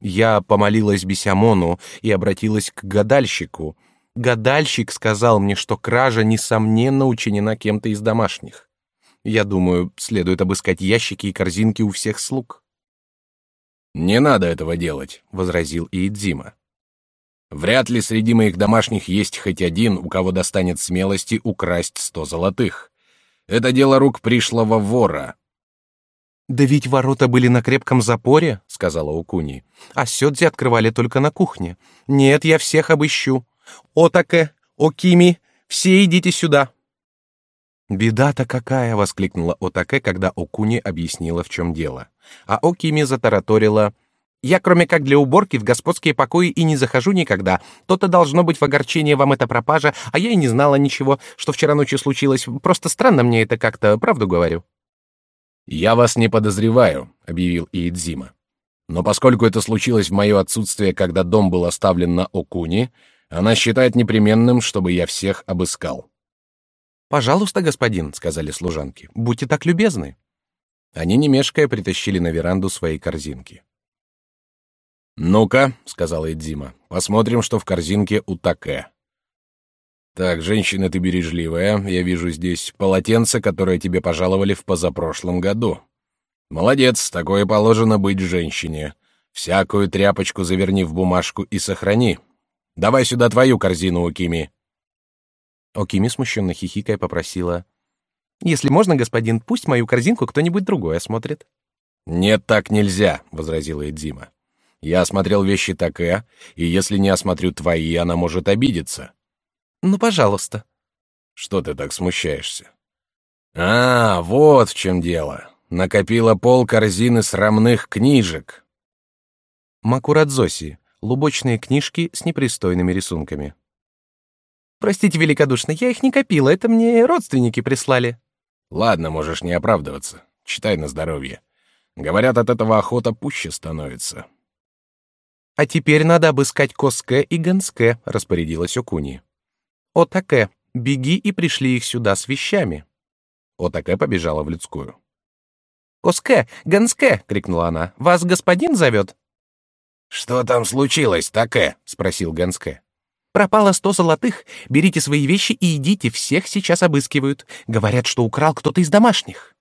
Я помолилась Бесямону и обратилась к гадальщику. Гадальщик сказал мне, что кража, несомненно, учинена кем-то из домашних. Я думаю, следует обыскать ящики и корзинки у всех слуг. Не надо этого делать, возразил Иидзима. Вряд ли среди моих домашних есть хоть один, у кого достанет смелости украсть сто золотых. Это дело рук пришлого вора. Да ведь ворота были на крепком запоре, сказала Укуни, а сёдзи открывали только на кухне. Нет, я всех обыщу. Отаке, Окими, все идите сюда. «Беда-то какая!» — воскликнула Отаке, когда Окуни объяснила, в чем дело. А Окими затараторила. «Я, кроме как для уборки, в господские покои и не захожу никогда. То-то должно быть в огорчение вам эта пропажа, а я и не знала ничего, что вчера ночью случилось. Просто странно мне это как-то, правду говорю». «Я вас не подозреваю», — объявил Иидзима. «Но поскольку это случилось в мое отсутствие, когда дом был оставлен на Окуни, она считает непременным, чтобы я всех обыскал». «Пожалуйста, господин», — сказали служанки, — «будьте так любезны». Они, не мешкая, притащили на веранду свои корзинки. «Ну-ка», — сказала Эдзима, — «посмотрим, что в корзинке у Таке». «Так, женщина, ты бережливая. Я вижу здесь полотенце, которое тебе пожаловали в позапрошлом году. Молодец, такое положено быть женщине. Всякую тряпочку заверни в бумажку и сохрани. Давай сюда твою корзину, Укими». Окими, смущенно хихикая, попросила. «Если можно, господин, пусть мою корзинку кто-нибудь другой осмотрит». «Нет, так нельзя», — возразила Эдзима. «Я осмотрел вещи Таке, и если не осмотрю твои, она может обидеться». «Ну, пожалуйста». «Что ты так смущаешься?» «А, вот в чем дело. Накопила пол корзины срамных книжек». Макурадзоси. Лубочные книжки с непристойными рисунками. Простите великодушно, я их не копила, это мне родственники прислали. Ладно, можешь не оправдываться. Читай на здоровье. Говорят, от этого охота пуще становится. А теперь надо обыскать Коске и Ганске, распорядилась Окуни. Отаке, беги и пришли их сюда с вещами. Отаке побежала в людскую. Коске, Ганске, крикнула она. Вас господин зовет. Что там случилось, Таке? спросил Ганске. Пропало сто золотых. Берите свои вещи и идите, всех сейчас обыскивают. Говорят, что украл кто-то из домашних.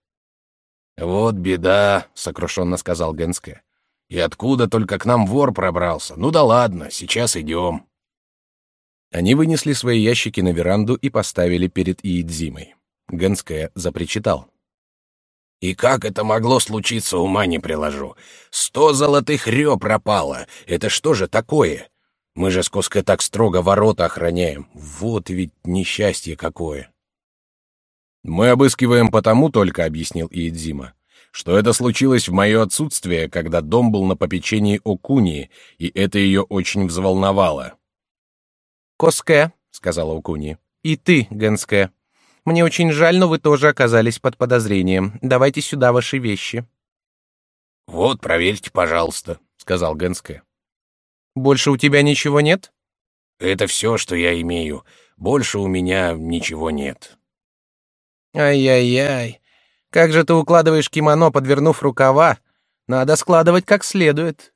Вот беда, сокрушенно сказал Генске. И откуда только к нам вор пробрался? Ну да ладно, сейчас идем. Они вынесли свои ящики на веранду и поставили перед Иидзимой. Генске запричитал. И как это могло случиться, ума не приложу. Сто золотых рё пропало. Это что же такое? Мы же с Коской так строго ворота охраняем. Вот ведь несчастье какое. Мы обыскиваем потому только, объяснил Иедзима, что это случилось в мое отсутствие, когда дом был на попечении Окуни, и это ее очень взволновало. Коске, сказала Окуни, и ты, Генске. Мне очень жаль, но вы тоже оказались под подозрением. Давайте сюда ваши вещи. Вот, проверьте, пожалуйста, сказал Генске. Больше у тебя ничего нет? Это все, что я имею. Больше у меня ничего нет. Ай-яй-яй. Как же ты укладываешь кимоно, подвернув рукава? Надо складывать как следует.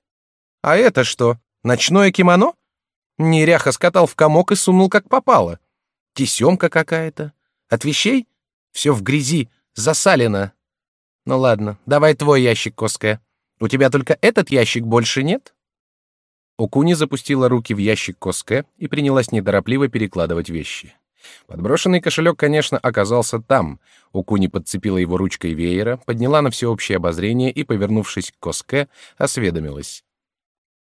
А это что? Ночное кимоно? Неряха скатал в комок и сунул как попало. Тесемка какая-то. От вещей? Все в грязи, засалено. Ну ладно, давай твой ящик, Коская. У тебя только этот ящик больше нет? Окуни запустила руки в ящик Коске и принялась неторопливо перекладывать вещи. Подброшенный кошелек, конечно, оказался там. Укуни подцепила его ручкой веера, подняла на всеобщее обозрение и, повернувшись к Коске, осведомилась.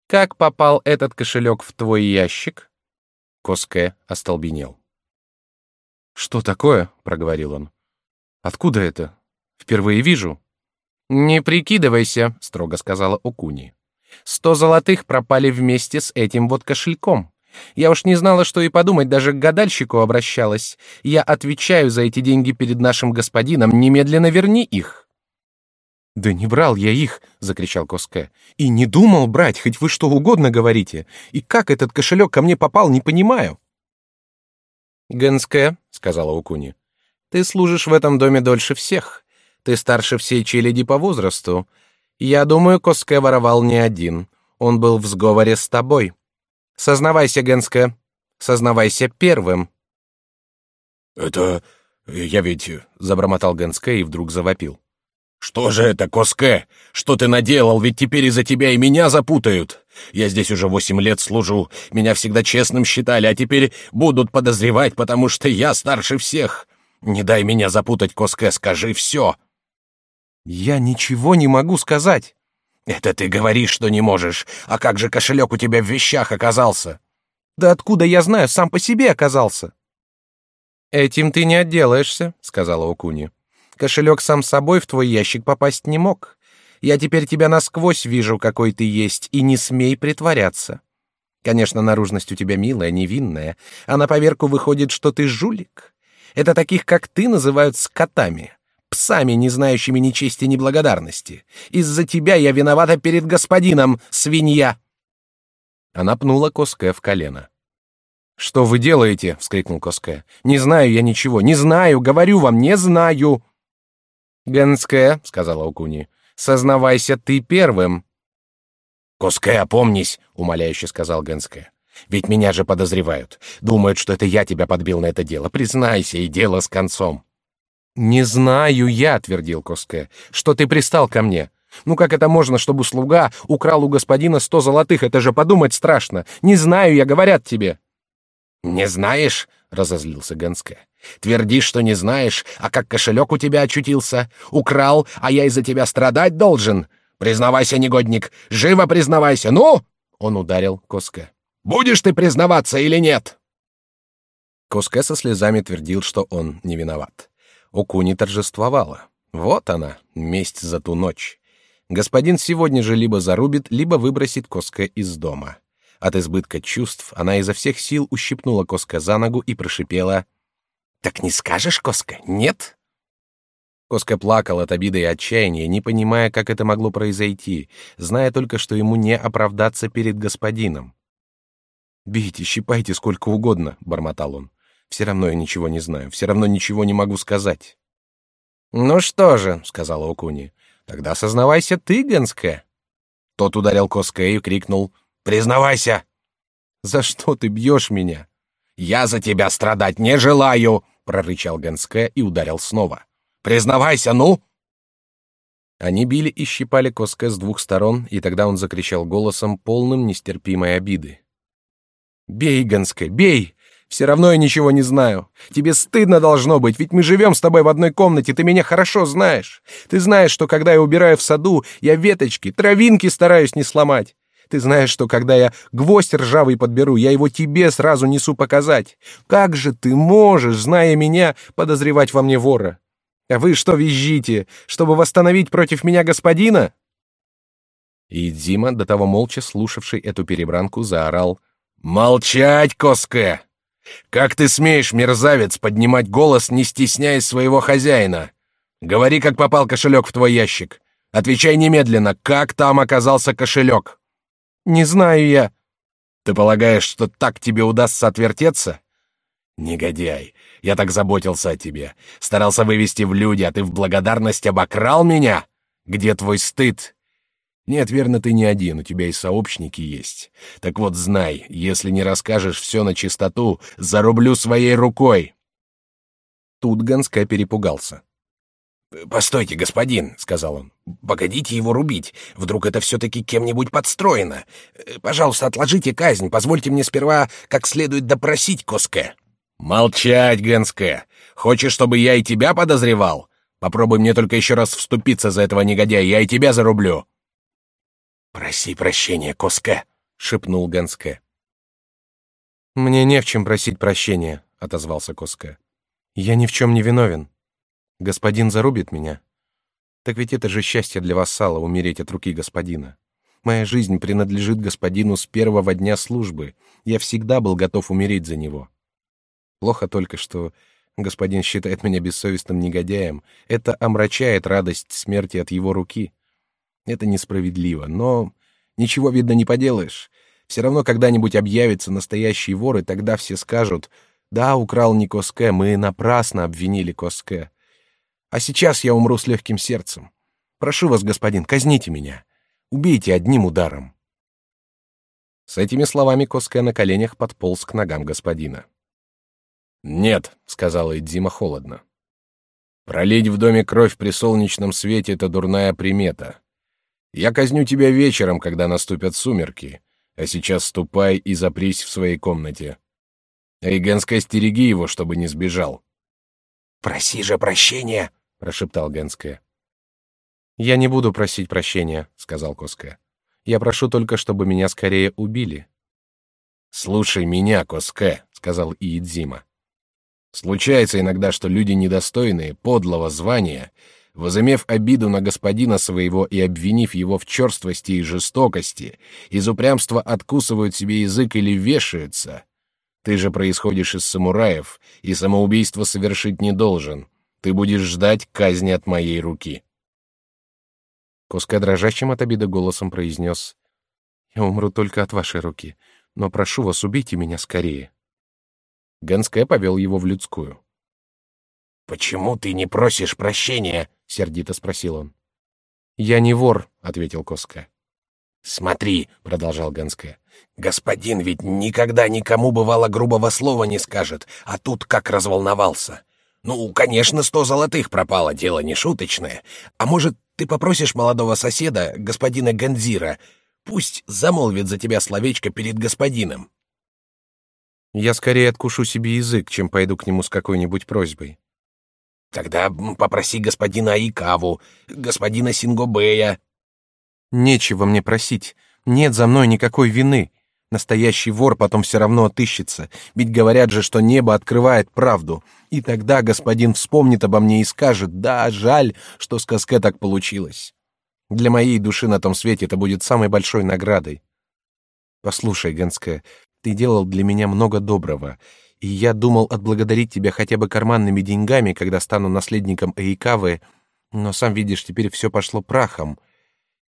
«Как попал этот кошелек в твой ящик?» Коске остолбенел. «Что такое?» — проговорил он. «Откуда это? Впервые вижу». «Не прикидывайся», — строго сказала Укуни. «Сто золотых пропали вместе с этим вот кошельком. Я уж не знала, что и подумать, даже к гадальщику обращалась. Я отвечаю за эти деньги перед нашим господином, немедленно верни их. Да не брал я их, закричал Коске. И не думал брать, хоть вы что угодно говорите. И как этот кошелек ко мне попал, не понимаю. Генске, сказала Укуни. Ты служишь в этом доме дольше всех. Ты старше всей челяди по возрасту. Я думаю, Коске воровал не один. Он был в сговоре с тобой. Сознавайся, Генска. Сознавайся первым. Это я ведь забормотал Генска и вдруг завопил. Что же это, Коске? Что ты наделал? Ведь теперь из-за тебя и меня запутают. Я здесь уже восемь лет служу. Меня всегда честным считали, а теперь будут подозревать, потому что я старше всех. Не дай меня запутать, Коске, скажи все. Я ничего не могу сказать. Это ты говоришь, что не можешь. А как же кошелек у тебя в вещах оказался? Да откуда я знаю, сам по себе оказался. Этим ты не отделаешься, сказала Окуни. Кошелек сам собой в твой ящик попасть не мог. Я теперь тебя насквозь вижу, какой ты есть, и не смей притворяться. Конечно, наружность у тебя милая, невинная, а на поверку выходит, что ты жулик. Это таких, как ты, называют скотами псами, не знающими ни чести, ни благодарности. Из-за тебя я виновата перед господином, свинья!» Она пнула Коске в колено. «Что вы делаете?» — вскрикнул Коске. «Не знаю я ничего, не знаю, говорю вам, не знаю!» «Генске», — сказала Укуни, — «сознавайся ты первым». «Коске, опомнись», — умоляюще сказал Генске. «Ведь меня же подозревают. Думают, что это я тебя подбил на это дело. Признайся, и дело с концом». Не знаю я, твердил Коске, что ты пристал ко мне. Ну как это можно, чтобы слуга украл у господина сто золотых? Это же подумать страшно. Не знаю я, говорят тебе. Не знаешь? Разозлился Ганске. Твердишь, что не знаешь, а как кошелек у тебя очутился? Украл, а я из-за тебя страдать должен? Признавайся, негодник, живо признавайся, ну! Он ударил Коске. Будешь ты признаваться или нет? Коске со слезами твердил, что он не виноват. Окуни торжествовала. Вот она, месть за ту ночь. Господин сегодня же либо зарубит, либо выбросит Коска из дома. От избытка чувств она изо всех сил ущипнула Коска за ногу и прошипела: "Так не скажешь, Коска, нет?" Коска плакал от обиды и отчаяния, не понимая, как это могло произойти, зная только, что ему не оправдаться перед господином. «Бейте, щипайте сколько угодно», — бормотал он. Все равно я ничего не знаю, все равно ничего не могу сказать. Ну что же, сказала Окуни. Тогда сознавайся ты, Генске. Тот ударил Коске и крикнул: "Признавайся!" За что ты бьешь меня? Я за тебя страдать не желаю, прорычал Генске и ударил снова. Признавайся, ну! Они били и щипали Коске с двух сторон, и тогда он закричал голосом, полным нестерпимой обиды: "Бей, Генске, бей! Все равно я ничего не знаю. Тебе стыдно должно быть, ведь мы живем с тобой в одной комнате, ты меня хорошо знаешь. Ты знаешь, что когда я убираю в саду, я веточки, травинки стараюсь не сломать. Ты знаешь, что когда я гвоздь ржавый подберу, я его тебе сразу несу показать. Как же ты можешь, зная меня, подозревать во мне вора? А вы что визжите, чтобы восстановить против меня господина?» И Дима, до того молча слушавший эту перебранку, заорал «Молчать, Коске! Как ты смеешь, мерзавец, поднимать голос, не стесняясь своего хозяина? Говори, как попал кошелек в твой ящик. Отвечай немедленно, как там оказался кошелек? Не знаю я. Ты полагаешь, что так тебе удастся отвертеться? Негодяй, я так заботился о тебе, старался вывести в люди, а ты в благодарность обокрал меня? Где твой стыд? Нет, верно, ты не один, у тебя и сообщники есть. Так вот, знай, если не расскажешь все на чистоту, зарублю своей рукой. Тут Ганска перепугался. «Постойте, господин», — сказал он, — «погодите его рубить. Вдруг это все-таки кем-нибудь подстроено. Пожалуйста, отложите казнь, позвольте мне сперва как следует допросить Коске». Молчать, Генске. Хочешь, чтобы я и тебя подозревал? Попробуй мне только еще раз вступиться за этого негодяя, я и тебя зарублю. Проси прощения, Коске, шепнул Генске. Мне не в чем просить прощения, отозвался Коске. Я ни в чем не виновен. Господин зарубит меня. Так ведь это же счастье для вассала умереть от руки господина. Моя жизнь принадлежит господину с первого дня службы. Я всегда был готов умереть за него. Плохо только, что господин считает меня бессовестным негодяем. Это омрачает радость смерти от его руки. Это несправедливо, но ничего, видно, не поделаешь. Все равно когда-нибудь объявится настоящий вор, и тогда все скажут, да, украл не Коске, мы напрасно обвинили Коске. А сейчас я умру с легким сердцем. Прошу вас, господин, казните меня. Убейте одним ударом. С этими словами Коске на коленях подполз к ногам господина. «Нет», — сказала Эдзима холодно. «Пролить в доме кровь при солнечном свете — это дурная примета. Я казню тебя вечером, когда наступят сумерки, а сейчас ступай и запрись в своей комнате. Эйгенска, стереги его, чтобы не сбежал». «Проси же прощения», — прошептал Генская. «Я не буду просить прощения», — сказал Коска. «Я прошу только, чтобы меня скорее убили». «Слушай меня, Коске», — сказал Иидзима. Случается иногда, что люди недостойные подлого звания, возымев обиду на господина своего и обвинив его в черствости и жестокости, из упрямства откусывают себе язык или вешаются. Ты же происходишь из самураев, и самоубийство совершить не должен. Ты будешь ждать казни от моей руки. Коска дрожащим от обиды голосом произнес: "Я умру только от вашей руки, но прошу вас, убейте меня скорее". Ганске повел его в людскую. «Почему ты не просишь прощения?» — сердито спросил он. «Я не вор», — ответил Коска. «Смотри», — продолжал Ганске, — «господин ведь никогда никому бывало грубого слова не скажет, а тут как разволновался. Ну, конечно, сто золотых пропало, дело не шуточное. А может, ты попросишь молодого соседа, господина Ганзира, пусть замолвит за тебя словечко перед господином?» Я скорее откушу себе язык, чем пойду к нему с какой-нибудь просьбой. Тогда попроси господина Айкаву, господина Сингобея. Нечего мне просить. Нет за мной никакой вины. Настоящий вор потом все равно отыщется, ведь говорят же, что небо открывает правду. И тогда господин вспомнит обо мне и скажет: "Да, жаль, что с Каске так получилось". Для моей души на том свете это будет самой большой наградой. Послушай, Генская, ты делал для меня много доброго, и я думал отблагодарить тебя хотя бы карманными деньгами, когда стану наследником Эйкавы, но сам видишь, теперь все пошло прахом.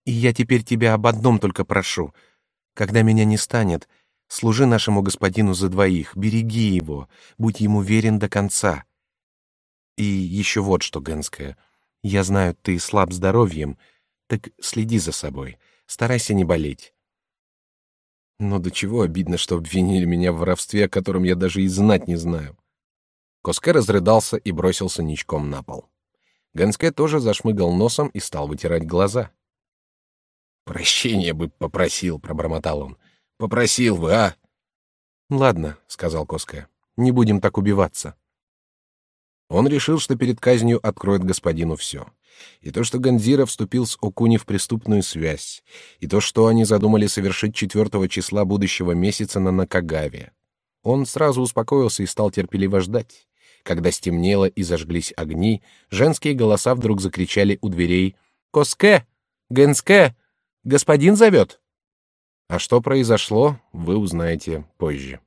И я теперь тебя об одном только прошу. Когда меня не станет, служи нашему господину за двоих, береги его, будь ему верен до конца. И еще вот что, Генская, я знаю, ты слаб здоровьем, так следи за собой, старайся не болеть. Но до чего обидно, что обвинили меня в воровстве, о котором я даже и знать не знаю. Коске разрыдался и бросился ничком на пол. Ганске тоже зашмыгал носом и стал вытирать глаза. «Прощения бы попросил», — пробормотал он. «Попросил бы, а?» «Ладно», — сказал Коске, — «не будем так убиваться». Он решил, что перед казнью откроет господину все. И то, что Гандзира вступил с Окуни в преступную связь, и то, что они задумали совершить четвертого числа будущего месяца на Накагаве. Он сразу успокоился и стал терпеливо ждать. Когда стемнело и зажглись огни, женские голоса вдруг закричали у дверей «Коске! Генске! Господин зовет!» А что произошло, вы узнаете позже.